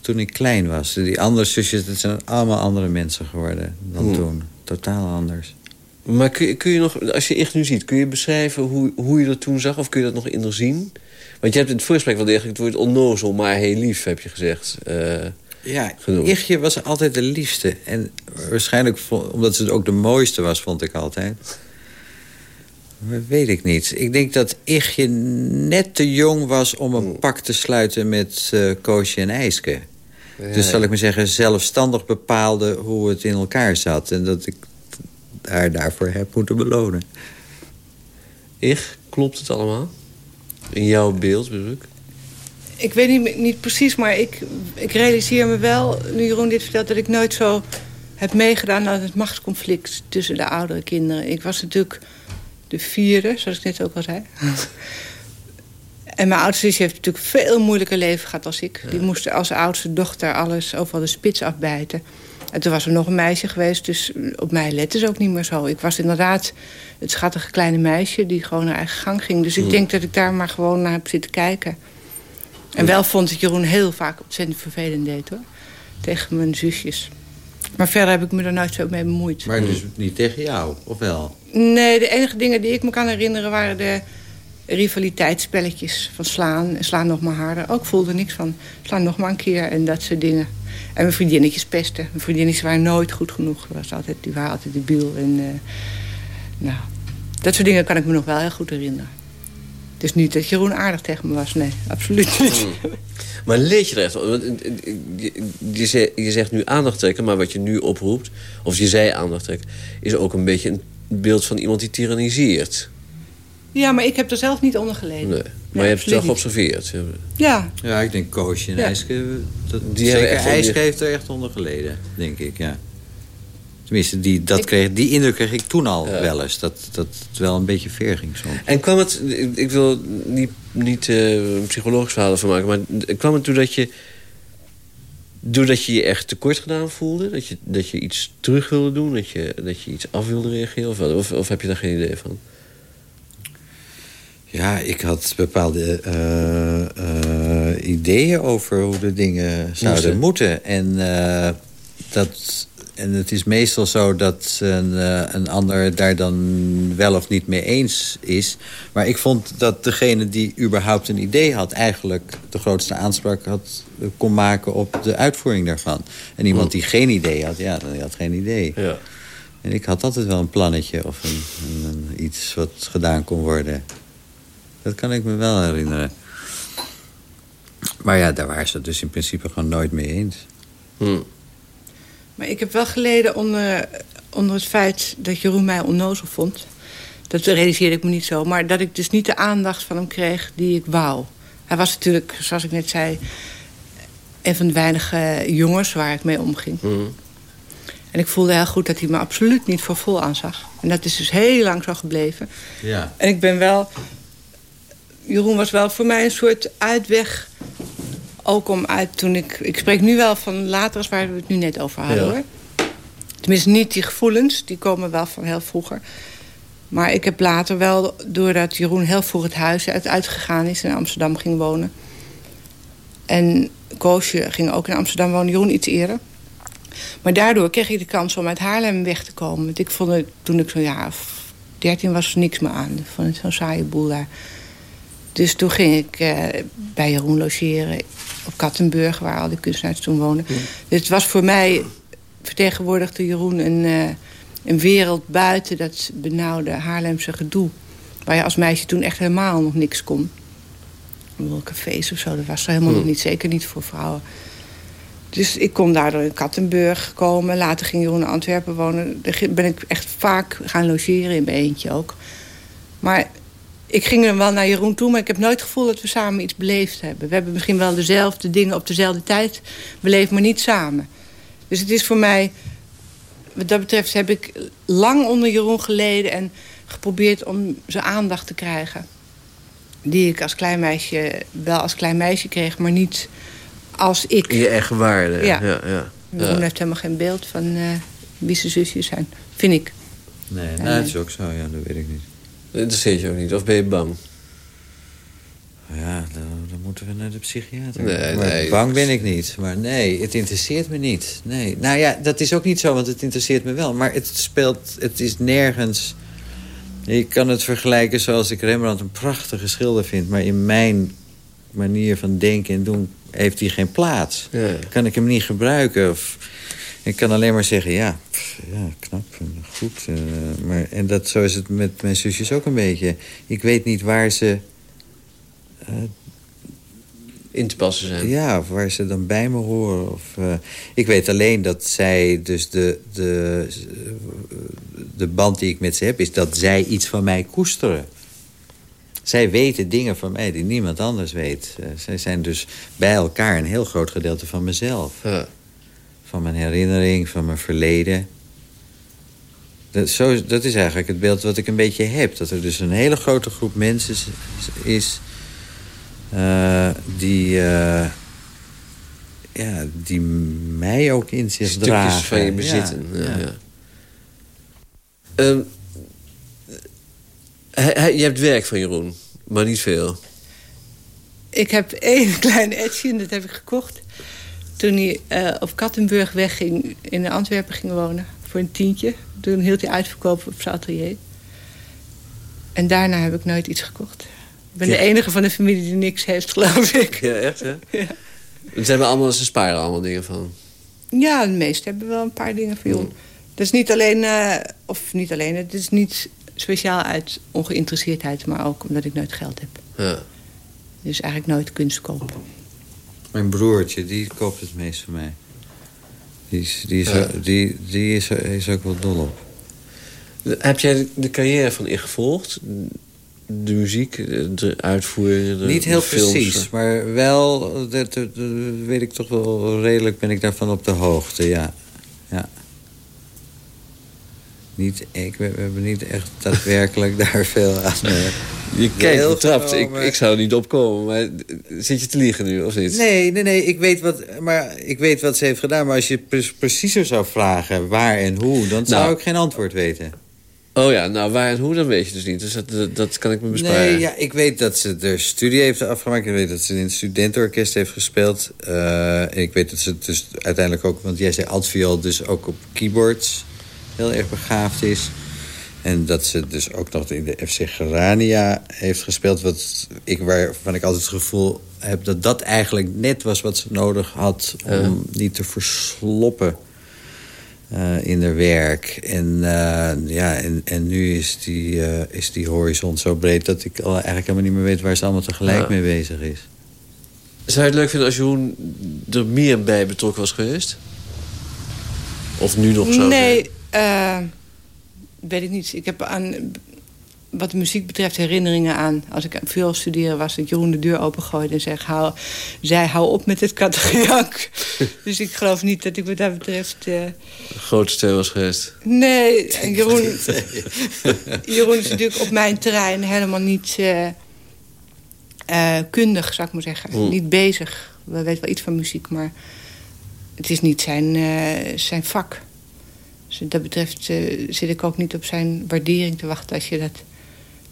toen ik klein was. Die andere zusjes, dat zijn allemaal andere mensen geworden dan hmm. toen. Totaal anders. Maar kun je, kun je nog, als je echt nu ziet, kun je beschrijven hoe, hoe je dat toen zag? Of kun je dat nog in zien? Want je hebt in het voorgesprek wel degelijk het woord onnozel, maar heel lief, heb je gezegd. Uh, ja, Ichtje was altijd de liefste. En waarschijnlijk, omdat ze ook de mooiste was, vond ik altijd. Maar weet ik niet. Ik denk dat Ichtje net te jong was om een pak te sluiten met uh, Koosje en IJske dus zal ik maar zeggen, zelfstandig bepaalde hoe het in elkaar zat. En dat ik haar daarvoor heb moeten belonen. Ich, klopt het allemaal? In jouw beeld, bedoel ik? Ik weet niet, niet precies, maar ik, ik realiseer me wel, nu Jeroen dit vertelt... dat ik nooit zo heb meegedaan aan het machtsconflict tussen de oudere kinderen. Ik was natuurlijk de vierde, zoals ik net ook al zei. En mijn oudste zusje heeft natuurlijk veel moeilijker leven gehad als ik. Die moest als oudste dochter alles overal de spits afbijten. En toen was er nog een meisje geweest, dus op mij lette ze ook niet meer zo. Ik was inderdaad het schattige kleine meisje die gewoon haar eigen gang ging. Dus ik denk dat ik daar maar gewoon naar heb zitten kijken. En wel vond ik Jeroen heel vaak ontzettend vervelend deed, hoor. Tegen mijn zusjes. Maar verder heb ik me er nooit zo mee bemoeid. Maar dus niet tegen jou, of wel? Nee, de enige dingen die ik me kan herinneren waren de rivaliteitsspelletjes van slaan. Slaan nog maar harder. Ook voelde niks van slaan nog maar een keer en dat soort dingen. En mijn vriendinnetjes pesten. Mijn vriendinnetjes waren nooit goed genoeg. Was altijd, die waren altijd debiel. En, uh, nou, dat soort dingen kan ik me nog wel heel goed herinneren. Het is niet dat Jeroen aardig tegen me was. Nee, absoluut niet. Mm. Maar leed je er echt Want je zegt nu aandacht trekken, maar wat je nu oproept... of je zei aandacht trekken... is ook een beetje een beeld van iemand die tyranniseert. Ja, maar ik heb er zelf niet onder geleden. Nee. Maar je hebt het wel geobserveerd. Ja. Ja, ik denk Koosje en ja. IJske... Dat, die zeker IJske heeft er echt onder geleden, denk ik, ja. Tenminste, die, dat kreeg, die indruk kreeg ik toen al wel eens. Dat, dat het wel een beetje ver ging soms. En kwam het... Ik wil niet, niet uh, een psychologisch verhaal van maken... maar kwam het doordat je... Doordat je je echt tekort gedaan voelde? Dat je, dat je iets terug wilde doen? Dat je, dat je iets af wilde reageren? Of, of, of heb je daar geen idee van? Ja, ik had bepaalde uh, uh, ideeën over hoe de dingen zouden moeten. En, uh, dat, en het is meestal zo dat een, een ander daar dan wel of niet mee eens is. Maar ik vond dat degene die überhaupt een idee had... eigenlijk de grootste aanspraak had, kon maken op de uitvoering daarvan. En iemand die geen idee had, ja, dan had geen idee. Ja. En ik had altijd wel een plannetje of een, een, iets wat gedaan kon worden... Dat kan ik me wel herinneren. Maar ja, daar waren ze het dus in principe gewoon nooit mee eens. Hmm. Maar ik heb wel geleden onder, onder het feit dat Jeroen mij onnozel vond. Dat realiseerde ik me niet zo. Maar dat ik dus niet de aandacht van hem kreeg die ik wou. Hij was natuurlijk, zoals ik net zei... een van de weinige jongens waar ik mee omging. Hmm. En ik voelde heel goed dat hij me absoluut niet voor vol aanzag. En dat is dus heel lang zo gebleven. Ja. En ik ben wel Jeroen was wel voor mij een soort uitweg. Ook om uit toen ik... Ik spreek nu wel van later waar we het nu net over hadden, hoor. Tenminste, niet die gevoelens. Die komen wel van heel vroeger. Maar ik heb later wel, doordat Jeroen heel vroeg het huis uit, uitgegaan is... in Amsterdam ging wonen. En Koosje ging ook in Amsterdam wonen. Jeroen iets eerder. Maar daardoor kreeg ik de kans om uit Haarlem weg te komen. Want ik vond het, toen ik zo'n jaar of dertien was, niks meer aan. Ik vond het zo'n saaie boel daar. Dus toen ging ik uh, bij Jeroen logeren op Kattenburg... waar al die kunstenaars toen woonden. Ja. Dus het was voor mij, vertegenwoordigde Jeroen... een, uh, een wereld buiten dat benauwde Haarlemse gedoe... waar je als meisje toen echt helemaal nog niks kon. Welke cafés of zo, dat was er helemaal ja. nog niet. Zeker niet voor vrouwen. Dus ik kon daardoor in Kattenburg komen. Later ging Jeroen naar Antwerpen wonen. Daar ben ik echt vaak gaan logeren in mijn eentje ook. Maar ik ging er wel naar Jeroen toe, maar ik heb nooit het gevoel dat we samen iets beleefd hebben. We hebben misschien wel dezelfde dingen op dezelfde tijd beleefd, maar niet samen. Dus het is voor mij, wat dat betreft heb ik lang onder Jeroen geleden... en geprobeerd om zijn aandacht te krijgen. Die ik als klein meisje wel als klein meisje kreeg, maar niet als ik. Je eigen waarde. Ja. ja, ja. Jeroen heeft helemaal geen beeld van uh, wie zijn zusjes zijn, vind ik. Nee, nou, dat is ook zo, ja, dat weet ik niet. Dat interesseert je ook niet? Of ben je bang? Ja, dan, dan moeten we naar de psychiater. Nee. Bang ben ik niet. Maar nee, het interesseert me niet. Nee. Nou ja, dat is ook niet zo, want het interesseert me wel. Maar het speelt, het is nergens... Je kan het vergelijken zoals ik Rembrandt een prachtige schilder vind. Maar in mijn manier van denken en doen heeft hij geen plaats. Ja. Kan ik hem niet gebruiken of... Ik kan alleen maar zeggen, ja, pff, ja knap, goed. Uh, maar, en dat, zo is het met mijn zusjes ook een beetje. Ik weet niet waar ze... Uh, In te passen zijn. Ja, waar ze dan bij me horen. Of, uh, ik weet alleen dat zij, dus de, de, de band die ik met ze heb... is dat zij iets van mij koesteren. Zij weten dingen van mij die niemand anders weet. zij zijn dus bij elkaar een heel groot gedeelte van mezelf. Ja van mijn herinnering, van mijn verleden. Dat, zo, dat is eigenlijk het beeld wat ik een beetje heb. Dat er dus een hele grote groep mensen is... Uh, die, uh, ja, die mij ook in zich Stukjes dragen. van je bezitten. Ja, ja. ja. Um, hij, hij, je hebt werk van Jeroen, maar niet veel. Ik heb één klein etje, dat heb ik gekocht toen hij uh, op Kattenburg wegging, in Antwerpen ging wonen... voor een tientje. Toen hield hij uitverkoop op zijn atelier. En daarna heb ik nooit iets gekocht. Ik ben de enige van de familie die niks heeft, geloof ik. Ja, echt, hè? Ja. Ze, hebben allemaal, ze sparen allemaal dingen van. Ja, de meesten hebben wel een paar dingen van, joh. Dat is niet alleen, uh, of niet alleen, het is niet speciaal uit ongeïnteresseerdheid... maar ook omdat ik nooit geld heb. Ja. Dus eigenlijk nooit kunst kopen. Mijn broertje, die koopt het meest van mij. Die is, die is, Ja. die, die is, is ook wel dol op. Heb jij de carrière van Ig gevolgd? De muziek, de uitvoeringen, de Niet heel de films? precies, maar wel, dat, dat- dat weet ik toch wel redelijk, ben ik daarvan op de hoogte, ja. Niet, ik, we, hebben niet echt daadwerkelijk daar veel aan. eh, Je kijkt betrapt. Ik, ik zou er niet opkomen, maar zit je te liegen nu of niet? Nee, nee, nee, ik weet, wat, maar ik weet wat ze heeft gedaan. Maar als je pre- preciezer zou vragen waar en hoe... dan zou Nou. ik geen antwoord weten. Oh ja, nou waar en hoe, dat weet je dus niet. Dus dat, dat, dat kan ik me besparen. Nee, ja, ik weet dat ze de studie heeft afgemaakt. Ik weet dat ze in het studentenorkest heeft gespeeld. Eh, en ik weet dat ze dus uiteindelijk ook... want jij zei altviool, dus ook op keyboards heel erg begaafd is. En dat ze dus ook nog in de FC Gerania heeft gespeeld. Wat ik, waarvan ik altijd het gevoel heb dat dat eigenlijk net was wat ze nodig had... om Ja. niet te versloppen eh, in haar werk. En, eh, ja, en, en nu is die, eh, is die horizon zo breed... dat ik al eigenlijk helemaal niet meer weet waar ze allemaal tegelijk mee bezig is. Zou je het leuk vinden als Jeroen er meer bij betrokken was geweest? Of nu nog zo? Nee, eh, weet ik niet. Ik heb aan, wat de muziek betreft herinneringen aan... als ik veel studeren was, dat Jeroen de deur opengooide en zei... Hou, zei, hou op met het kattengejank. dus ik geloof niet dat ik wat dat betreft... Grote steun was geweest. nee, en Jeroen, Jeroen is natuurlijk op mijn terrein helemaal niet eh, kundig, zou ik maar zeggen. Hmm. Niet bezig. We weten wel iets van muziek, maar het is niet zijn, zijn vak. Dus wat dat betreft eh, zit ik ook niet op zijn waardering te wachten als je dat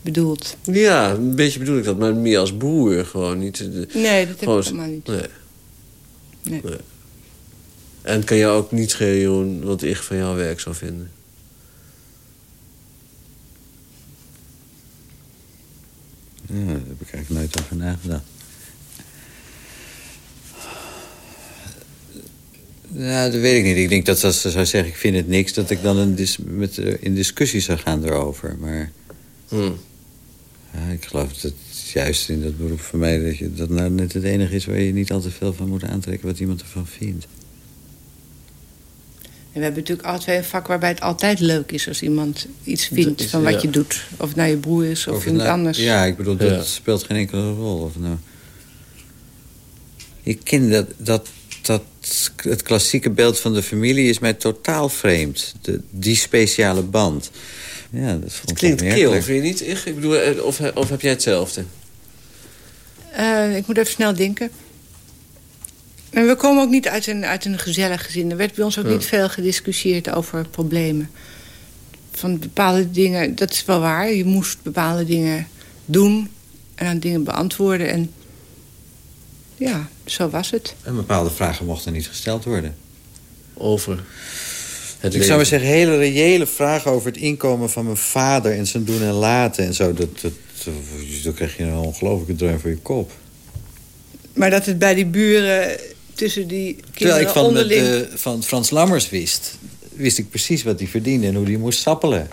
bedoelt. Ja, een beetje bedoel ik dat, maar meer als broer gewoon niet. de- Nee, dat heb ik helemaal niet. Nee. Nee. Nee. En kan jou ook niet schelen, wat ik van jouw werk zou vinden. Ja, daar heb ik eigenlijk nooit over nagedacht. Nou, dat weet ik niet. Ik denk dat als ze zou zeggen, ik vind het niks... dat ik dan een dis met, eh, in discussie zou gaan erover. Maar Hm. ja, ik geloof dat juist in dat beroep van mij... dat je, dat nou net het enige is waar je niet al te veel van moet aantrekken... wat iemand ervan vindt. En we hebben natuurlijk twee een vak waarbij het altijd leuk is... als iemand iets vindt is- van wat ja. je doet. Of het nou je broer is of, Of iemand nou- anders. Ja, ik bedoel, dat Ja. speelt geen enkele rol. Of nou... Ik ken dat, dat, dat... Het klassieke beeld van de familie is mij totaal vreemd. De, die speciale band. Ja, dat vond Het ik klinkt opmerkelijk. vind je niet? Ik bedoel, eh, of, of heb jij hetzelfde? Eh, ik moet even snel denken. En we komen ook niet uit een, uit een gezellig gezin. Er werd bij ons ook Ja. niet veel gediscussieerd over problemen. Van bepaalde dingen, dat is wel waar. Je moest bepaalde dingen doen en aan dingen beantwoorden. En ja, zo was het. En bepaalde vragen mochten niet gesteld worden. Over het Ik zou maar zeggen, hele reële vragen over het inkomen van mijn vader... en zijn doen en laten en zo. Dat, dat, dan krijg je een ongelofelijke dreun voor je kop. Maar dat het bij die buren tussen die Terwijl kinderen ik van, het, onderling... eh, van Frans Lammers wist... wist ik precies wat hij verdiende en hoe hij moest sappelen.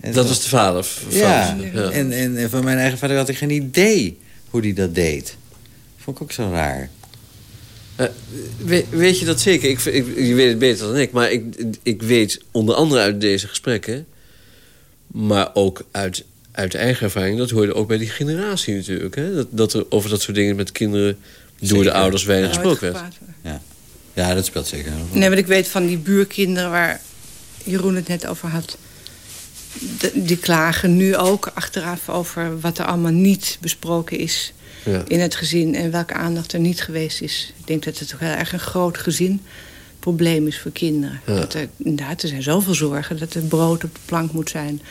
En Dat was de vader. ja. En, en, en van mijn eigen vader had ik geen idee hoe hij dat deed. Vond ik ook zo raar. Eh, weet, weet je dat zeker? Ik, ik, je weet het beter dan ik. Maar ik, ik weet onder andere uit deze gesprekken... maar ook uit, uit eigen ervaring... dat hoorde ook bij die generatie natuurlijk. Hè? Dat, dat er over dat soort dingen met kinderen... door de ouders weinig nooit gesproken werd. Ja, ja dat speelt zeker. Nee, want ik weet van die buurkinderen waar Jeroen het net over had. Die klagen nu ook achteraf over wat er allemaal niet besproken is Ja. in het gezin. En welke aandacht er niet geweest is. Ik denk dat het toch heel erg een groot gezin probleem is voor kinderen. Ja. Dat er, inderdaad, er zijn zoveel zorgen dat er brood op de plank moet zijn.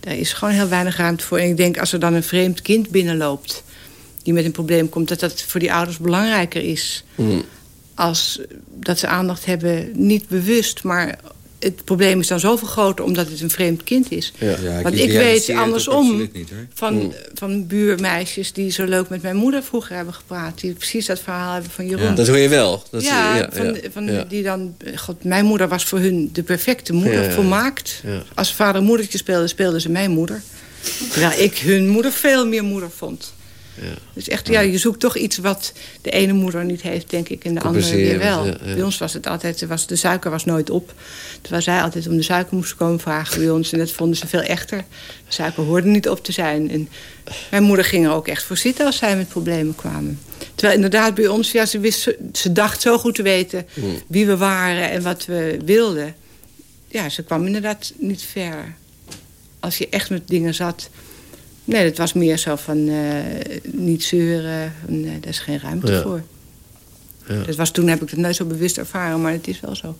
Daar is gewoon heel weinig ruimte voor. En ik denk als er dan een vreemd kind binnenloopt... die met een probleem komt, dat dat voor die ouders belangrijker is... Hm. als dat ze aandacht hebben, niet bewust... maar het probleem is dan zoveel groter omdat het een vreemd kind is. Ja, Want ik weet andersom van, van buurmeisjes die zo leuk met mijn moeder vroeger hebben gepraat. Die precies dat verhaal hebben van Jeroen. Dat hoor je wel. Dat ja, ja, van, van die dan... God, mijn moeder was voor hun de perfecte moeder, volmaakt. Als vader en moedertje speelden, speelden ze mijn moeder. Terwijl ik hun moeder veel meer moeder vond. Ja. Dus echt, ja, je zoekt toch iets wat de ene moeder niet heeft, denk ik, en de andere weer wel. Bij ons was het altijd, was, de suiker was nooit op. Terwijl zij altijd om de suiker moesten komen vragen bij ons. En dat vonden ze veel echter. De suiker hoorde niet op te zijn. En mijn moeder ging er ook echt voor zitten als zij met problemen kwamen. Terwijl inderdaad bij ons, ja, ze, wist, ze dacht zo goed te weten hmm. wie we waren en wat we wilden. Ja, ze kwam inderdaad niet ver. Als je echt met dingen zat Nee, het was meer zo van uh, niet zeuren. Uh, daar is geen ruimte voor. Ja. Dat was, toen heb ik het nooit zo bewust ervaren, maar het is wel zo.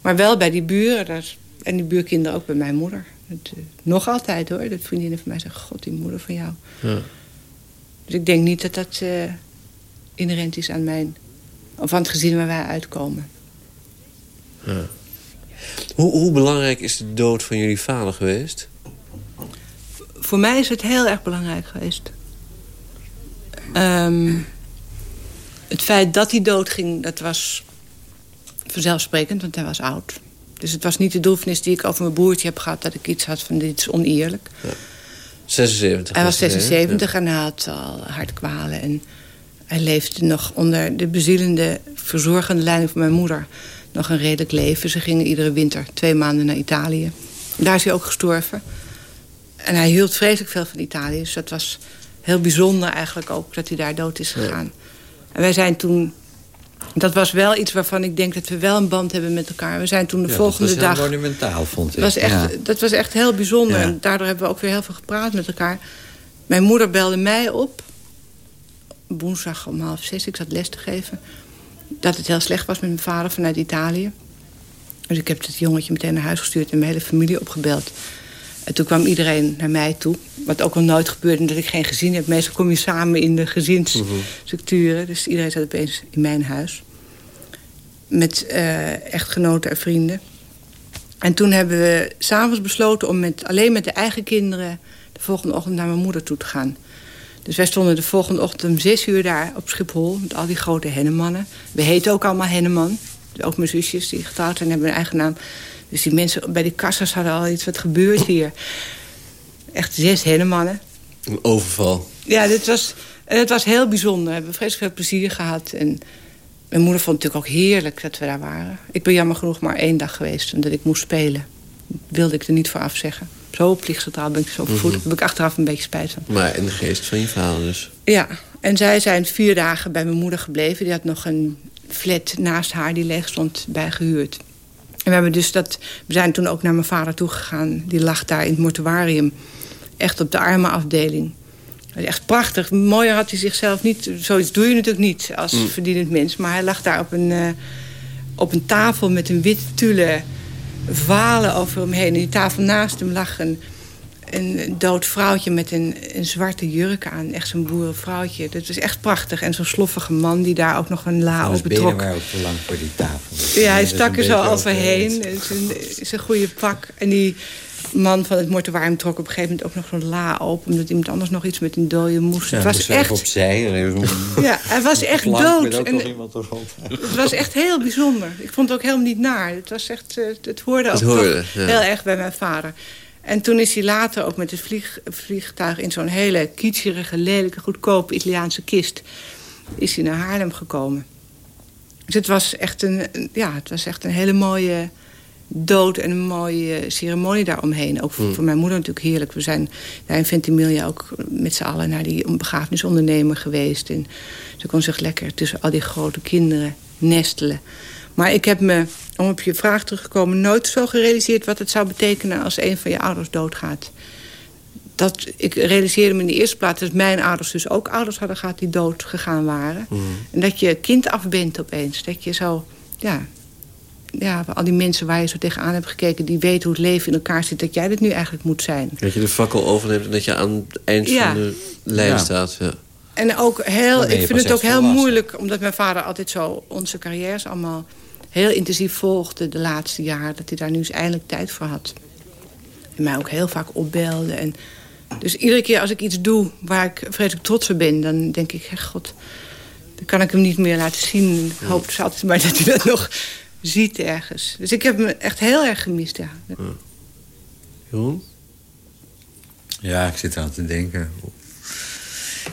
Maar wel bij die buren. en die buurkinderen ook bij mijn moeder. Het, uh, nog altijd hoor. Dat vriendinnen van mij zeggen, god, die moeder van jou. Ja. Dus ik denk niet dat dat inherent is aan mijn... of aan het gezin waar wij uitkomen. Ja. Hoe, hoe belangrijk is de dood van jullie vader geweest? Voor mij is het heel erg belangrijk geweest. Um, het feit dat hij doodging, dat was vanzelfsprekend, want hij was oud. Dus het was niet de doelvenis die ik over mijn broertje heb gehad... dat ik iets had van dit is oneerlijk. Ja. 76. Hij was 76 en hij had al hartkwalen. En hij leefde nog onder de bezielende, verzorgende leiding van mijn moeder. Nog een redelijk leven. Ze gingen iedere winter twee maanden naar Italië. Daar is hij ook gestorven. En hij hield vreselijk veel van Italië. Dus dat was heel bijzonder eigenlijk ook dat hij daar dood is gegaan. En wij zijn toen... Dat was wel iets waarvan ik denk dat we wel een band hebben met elkaar. We zijn toen de volgende dag... dat was monumentaal, vond ik. Was echt, Dat was echt heel bijzonder. En daardoor hebben we ook weer heel veel gepraat met elkaar. Mijn moeder belde mij op. Woensdag om half zes, ik zat les te geven. Dat het heel slecht was met mijn vader vanuit Italië. Dus ik heb het jongetje meteen naar huis gestuurd... en mijn hele familie opgebeld. En toen kwam iedereen naar mij toe. Wat ook al nooit gebeurde, omdat ik geen gezin heb. Meestal kom je samen in de gezinsstructuren. Dus iedereen zat opeens in mijn huis. Met uh, echtgenoten en vrienden. En toen hebben we s'avonds besloten om met, alleen met de eigen kinderen... de volgende ochtend naar mijn moeder toe te gaan. Dus wij stonden de volgende ochtend om zes uur daar op Schiphol... met al die grote hennemannen. We heten ook allemaal Henneman. Ook mijn zusjes die getrouwd zijn hebben een eigen naam. Dus die mensen bij die kassas hadden al iets, wat gebeurt hier? Echt zes hennemannen. Een overval. Ja, dit was, het was heel bijzonder. We hebben vreselijk veel plezier gehad. En mijn moeder vond het natuurlijk ook heerlijk dat we daar waren. Ik ben jammer genoeg maar één dag geweest, omdat ik moest spelen. wilde ik er niet voor afzeggen. Zo plichtcentraal ben ik zo opgevoed. Mm Daar heb ik achteraf een beetje spijt van. Maar in de geest van je vader dus? Ja, en zij zijn vier dagen bij mijn moeder gebleven. Die had nog een flat naast haar die leeg stond bijgehuurd. En we, hebben dus dat, we zijn toen ook naar mijn vader toegegaan. Die lag daar in het mortuarium. Echt op de armenafdeling. Echt prachtig. Mooier had hij zichzelf niet... Zoiets doe je natuurlijk niet als mm. verdienend mens. Maar hij lag daar op een, uh, op een tafel met een wit tulle valen over hem heen. En die tafel naast hem lag een een dood vrouwtje met een, een zwarte jurk aan. Echt zo'n boerenvrouwtje. Dat was echt prachtig. En zo'n sloffige man die daar ook nog een la op betrok. ook te lang voor die tafel. Ja, hij stak er zo overheen. Het is een, goede pak. En die man van het mortuarium trok op een gegeven moment ook nog zo'n la open... omdat iemand anders nog iets met een dode moest. Ja, het was echt... opzij. ja, hij was echt dood. En, het was echt heel bijzonder. Ik vond het ook helemaal niet naar. Het, was echt, eh, het hoorde ook hoorde, heel erg bij mijn vader. En toen is hij later ook met het vlieg, vliegtuig... in zo'n hele kietserige, lelijke, goedkope Italiaanse kist... is hij naar Haarlem gekomen. Dus het was echt een, ja, het was echt een hele mooie dood en een mooie ceremonie daaromheen. Ook voor, hmm. voor, mijn moeder natuurlijk heerlijk. We zijn daar in Ventimiglia ook met z'n allen naar die begrafenisondernemer geweest. En ze kon zich lekker tussen al die grote kinderen nestelen. Maar ik heb me, om op je vraag terug te komen... nooit zo gerealiseerd wat het zou betekenen als een van je ouders doodgaat. Dat, ik realiseerde me in de eerste plaats dat mijn ouders dus ook ouders hadden gehad... die dood gegaan waren. Mhm. En dat je kind af bent opeens. Dat je zo, ja, ja, al die mensen waar je zo tegenaan hebt gekeken... die weten hoe het leven in elkaar zit, dat jij dat nu eigenlijk moet zijn. Dat je de fakkel overneemt en dat je aan het eind van de lijn staat. Ja. En ook heel, ik vind het ook heel volwassen. moeilijk... omdat mijn vader altijd zo onze carrières allemaal heel intensief volgde... de laatste jaren, dat hij daar nu eens eindelijk tijd voor had. En mij ook heel vaak opbelde. En dus iedere keer als ik iets doe waar ik vreselijk trots op ben... dan denk ik, hè, god, dan kan ik hem niet meer laten zien. Ik hoop dus altijd maar dat hij dat nog ziet ergens. Dus ik heb hem echt heel erg gemist, ja. Jeroen? Ja, ik zit aan te denken.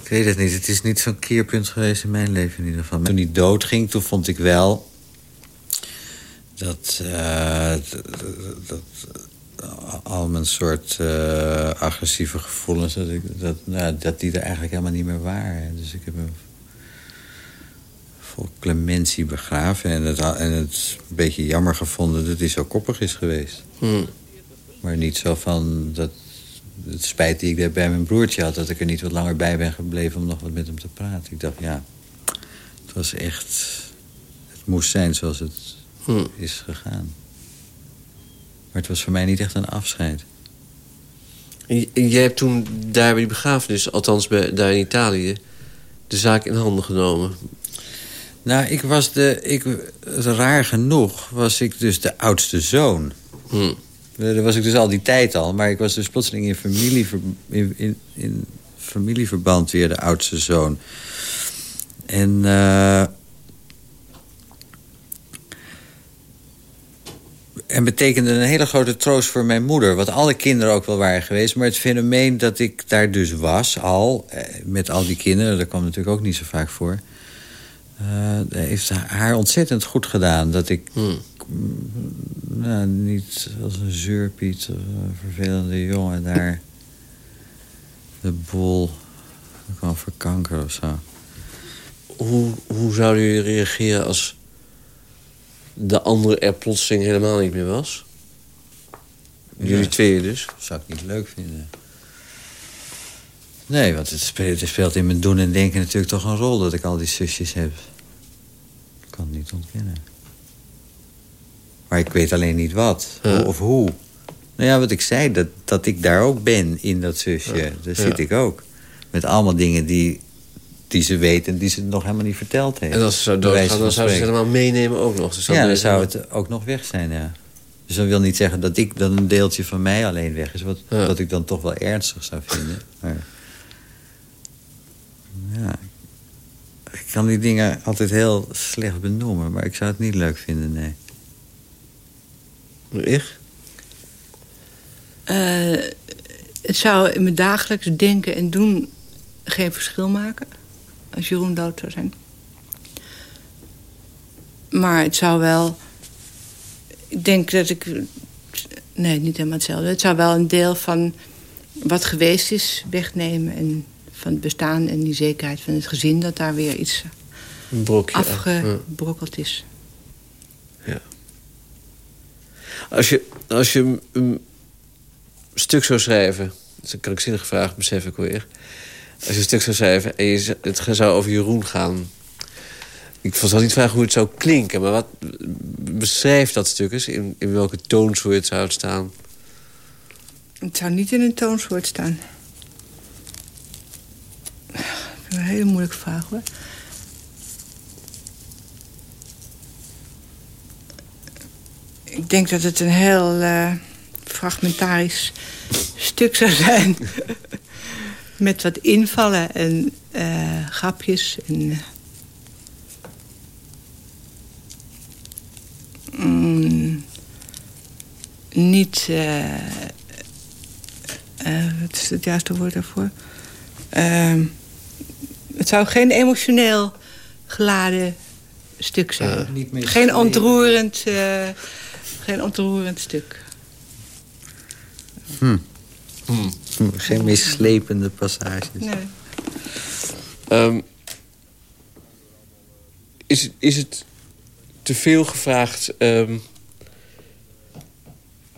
Ik weet het niet. Het is niet zo'n keerpunt geweest in mijn leven in ieder geval. Toen hij doodging, toen vond ik wel... dat, eh, dat eh, al mijn soort eh, agressieve gevoelens... Dat, ik, dat, nou, dat die er eigenlijk helemaal niet meer waren. Dus ik heb hem vol clementie begraven. En het, en het een beetje jammer gevonden dat hij zo koppig is geweest. Hm. Maar niet zo van dat het spijt die ik bij mijn broertje had... dat ik er niet wat langer bij ben gebleven om nog wat met hem te praten. Ik dacht, ja, het was echt... Het moest zijn zoals het Hm. is gegaan. Maar het was voor mij niet echt een afscheid. Jij hebt toen daar bij die begrafenis, althans bij, daar in Italië... de zaak in handen genomen. Nou, ik was de... Ik, raar genoeg was ik dus de oudste zoon. Hm. Daar was ik dus al die tijd al. Maar ik was dus plotseling in, familiever, in, in, in familieverband weer de oudste zoon. En... eh, en betekende een hele grote troost voor mijn moeder. Wat alle kinderen ook wel waren geweest. Maar het fenomeen dat ik daar dus was al... eh, met al die kinderen, dat kwam natuurlijk ook niet zo vaak voor... eh, heeft haar ontzettend goed gedaan. Dat ik Hm. nou, niet als een zeurpiet of een vervelende jongen daar de boel kwam verkankeren of zo. Hoe, hoe zouden jullie reageren als de andere er plotseling helemaal niet meer was? Jullie Ja. tweeën dus. zou ik niet leuk vinden. Nee, want het speelt, het speelt in mijn doen en denken natuurlijk toch een rol dat ik al die zusjes heb. Ik kan het niet ontkennen. Maar ik weet alleen niet wat. Ja. Hoe of hoe. Nou ja, wat ik zei, dat, dat ik daar ook ben in dat zusje. Ja. Daar Ja. zit ik ook. Met allemaal dingen die, die ze weet en die ze nog helemaal niet verteld heeft. En als ze zou doodgaan, dan zou ze het helemaal meenemen ook nog. Dus Ja, dan dan zou het ook nog weg zijn, ja. Dus dat wil niet zeggen dat ik dan een deeltje van mij alleen weg is. Wat, Ja. wat ik dan toch wel ernstig zou vinden. Maar, ja. Ik kan die dingen altijd heel slecht benoemen. Maar ik zou het niet leuk vinden, nee. Ik? Eh, het zou in mijn dagelijks denken en doen geen verschil maken. Als Jeroen dood zou zijn. Maar het zou wel... Ik denk dat ik... Nee, niet helemaal hetzelfde. Het zou wel een deel van wat geweest is wegnemen. En van het bestaan en die zekerheid van het gezin... dat daar weer iets brokje. Ja. afgebrokkeld is. Als je, als je een, een stuk zou schrijven... Dat is een krankzinnige vraag, besef ik weer. Als je een stuk zou schrijven en je, het zou over Jeroen gaan... Ik zal niet vragen hoe het zou klinken... maar wat beschrijft dat stuk eens? In, in welke toonsoort zou het staan? Het zou niet in een toonsoort staan. Dat is een hele moeilijke vraag, hoor. Ik denk dat het een heel eh, fragmentarisch stuk zou zijn. Met wat invallen en eh, grapjes. En, eh, mm, niet... eh, eh, wat is het juiste woord daarvoor? Ehm, het zou geen emotioneel geladen stuk zijn. Niet meer geen, ontroerend, eh, geen ontroerend stuk. Geen meeslepende passages. Nee. Ehm, is, het- is het te veel gevraagd ehm,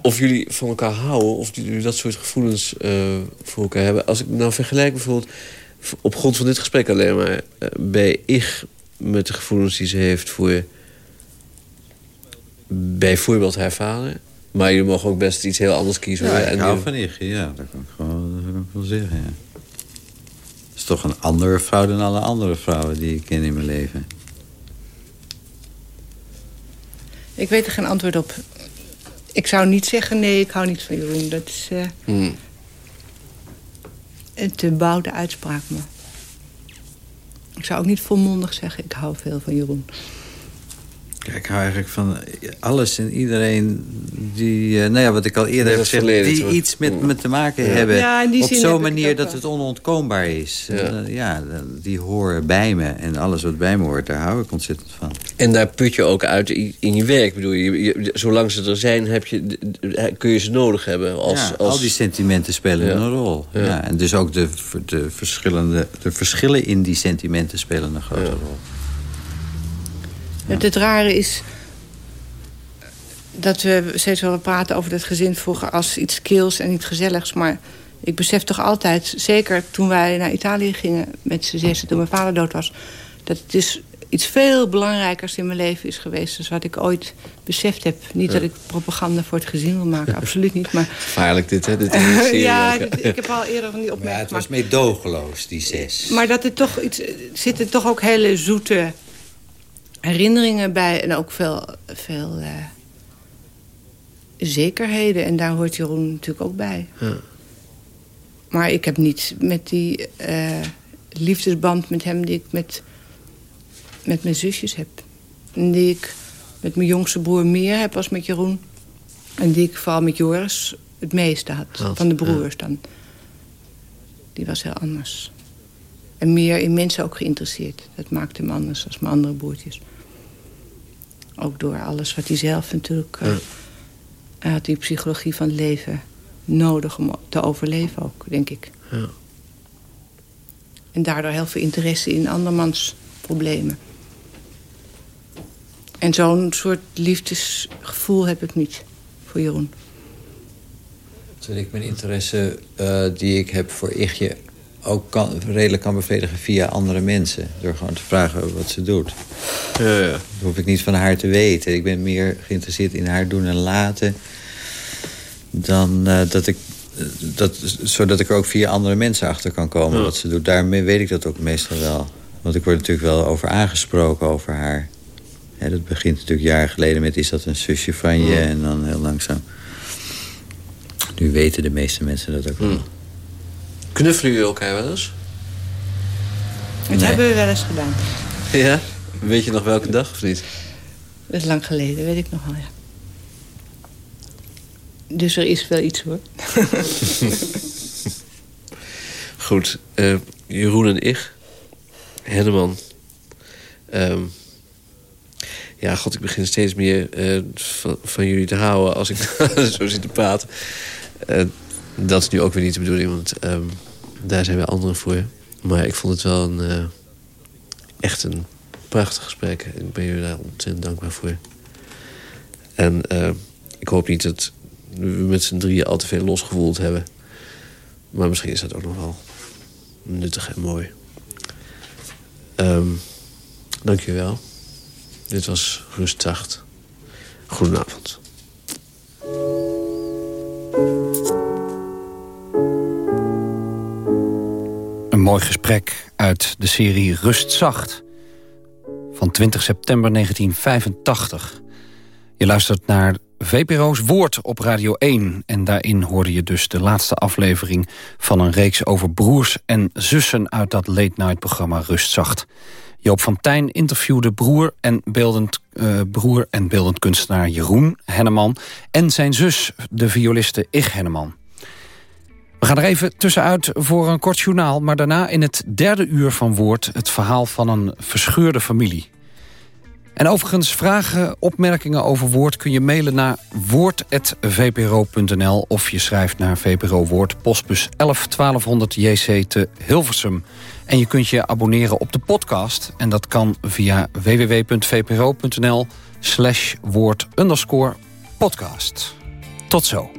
of jullie van elkaar houden... of jullie dat soort gevoelens eh, voor elkaar hebben? Als ik nou vergelijk bijvoorbeeld op grond van dit gesprek alleen maar... eh, bij ich met de gevoelens die ze heeft voor... bijvoorbeeld haar vader... Maar jullie mogen ook best iets heel anders kiezen. Ja, ik En hou van Iggy, ja. Dat kan ik, gewoon, dat kan ik wel zeggen, ja. toch een andere vrouw dan alle andere vrouwen die ik ken in mijn leven. Ik weet er geen antwoord op. Ik zou niet zeggen, nee, ik hou niet van Jeroen. Dat is uh, hmm. een te bouwde uitspraak. Maar ik zou ook niet volmondig zeggen, ik hou veel van Jeroen. Kijk, ik hou eigenlijk van alles en iedereen die, uh, nou ja, wat ik al eerder heb gezegd, die iets met me te maken hebben. Ja, op zo'n manier dat het onontkoombaar is. Ja. Uh, ja, die horen bij me. En alles wat bij me hoort, daar hou ik ontzettend van. En daar put je ook uit in je werk. Ik bedoel, je, zolang ze er zijn, heb je, kun je ze nodig hebben. Als, ja, als... al die sentimenten spelen een rol. Ja. en dus ook de, de, verschillende, de verschillen in die sentimenten spelen een grote rol. Het, het rare is dat we steeds wel praten over het gezin vroeger als iets kils en iets gezelligs. Maar ik besef toch altijd, zeker toen wij naar Italië gingen met z'n zessen, toen mijn vader dood was, dat het dus iets veel belangrijkers in mijn leven is geweest... dan wat ik ooit beseft heb. Niet dat ik propaganda voor het gezin wil maken, absoluut niet. Maar... Gevaarlijk dit, hè? Dit ja, ik heb al eerder van die opmerkingen ja, Het was meedogenloos, die zes. Maar dat er toch iets... zitten toch ook hele zoete herinneringen bij en ook veel, veel uh, zekerheden. En daar hoort Jeroen natuurlijk ook bij. Ja. Maar ik heb niet met die uh, liefdesband met hem die ik met, met mijn zusjes heb. En die ik met mijn jongste broer meer heb als met Jeroen. En die ik vooral met Joris het meeste had. van de broers dan. Die was heel anders. En meer in mensen ook geïnteresseerd. Dat maakte hem anders dan mijn andere broertjes. Ook door alles wat hij zelf natuurlijk... Uh, hij had die psychologie van het leven nodig om te overleven ook, denk ik. Ja. En daardoor heel veel interesse in andermans problemen. En zo'n soort liefdesgevoel heb ik niet voor Jeroen. Dat ik mijn interesse uh, die ik heb voor Ichtje ook kan, redelijk kan bevredigen via andere mensen. Door gewoon te vragen wat ze doet. Ja, ja. Dat hoef ik niet van haar te weten. Ik ben meer geïnteresseerd in haar doen en laten... dan uh, dat ik... Dat, zodat ik er ook via andere mensen achter kan komen wat ze doet. Daarmee weet ik dat ook meestal wel. Want ik word natuurlijk wel over aangesproken over haar. dat begint natuurlijk jaren geleden met... is dat een zusje van je? En dan heel langzaam... Nu weten de meeste mensen dat ook wel. Knuffelen jullie elkaar wel eens? Dat hebben we wel eens gedaan. Ja? Weet je nog welke dag of niet? Dat is lang geleden, weet ik nog wel, ja. Dus er is wel iets, hoor. Goed. Uh, Jeroen en ik. Henneman. Um, ja, god, ik begin steeds meer uh, van, van, jullie te houden... als ik zo zit te praten. Uh, dat is nu ook weer niet de bedoeling, want um, daar zijn we anderen voor. Maar ik vond het wel een, uh, echt een prachtig gesprek. Ik ben jullie daar ontzettend dankbaar voor. En uh, ik hoop niet dat we met z'n drieën al te veel losgevoeld hebben. Maar misschien is dat ook nog wel nuttig en mooi. Um, dank je wel. Dit was Rustzacht. Goedenavond. Mooi gesprek uit de serie Rustzacht van 20 september 1985. Je luistert naar VPRO's Woord op Radio 1. En daarin hoorde je dus de laatste aflevering van een reeks over broers en zussen... uit dat late-night-programma Rustzacht. Joop van Tijn interviewde broer en, beeldend, uh, broer en beeldend kunstenaar Jeroen Henneman... en zijn zus, de violiste Ich Henneman. We gaan er even tussenuit voor een kort journaal... maar daarna in het derde uur van Woord... het verhaal van een verscheurde familie. En overigens, vragen, opmerkingen over Woord... kun je mailen naar woord.vpro.nl... of je schrijft naar VPRO Woord, postbus 11 1200 JC te Hilversum. En je kunt je abonneren op de podcast... en dat kan via www.vpro.nl slash woord podcast. Tot zo.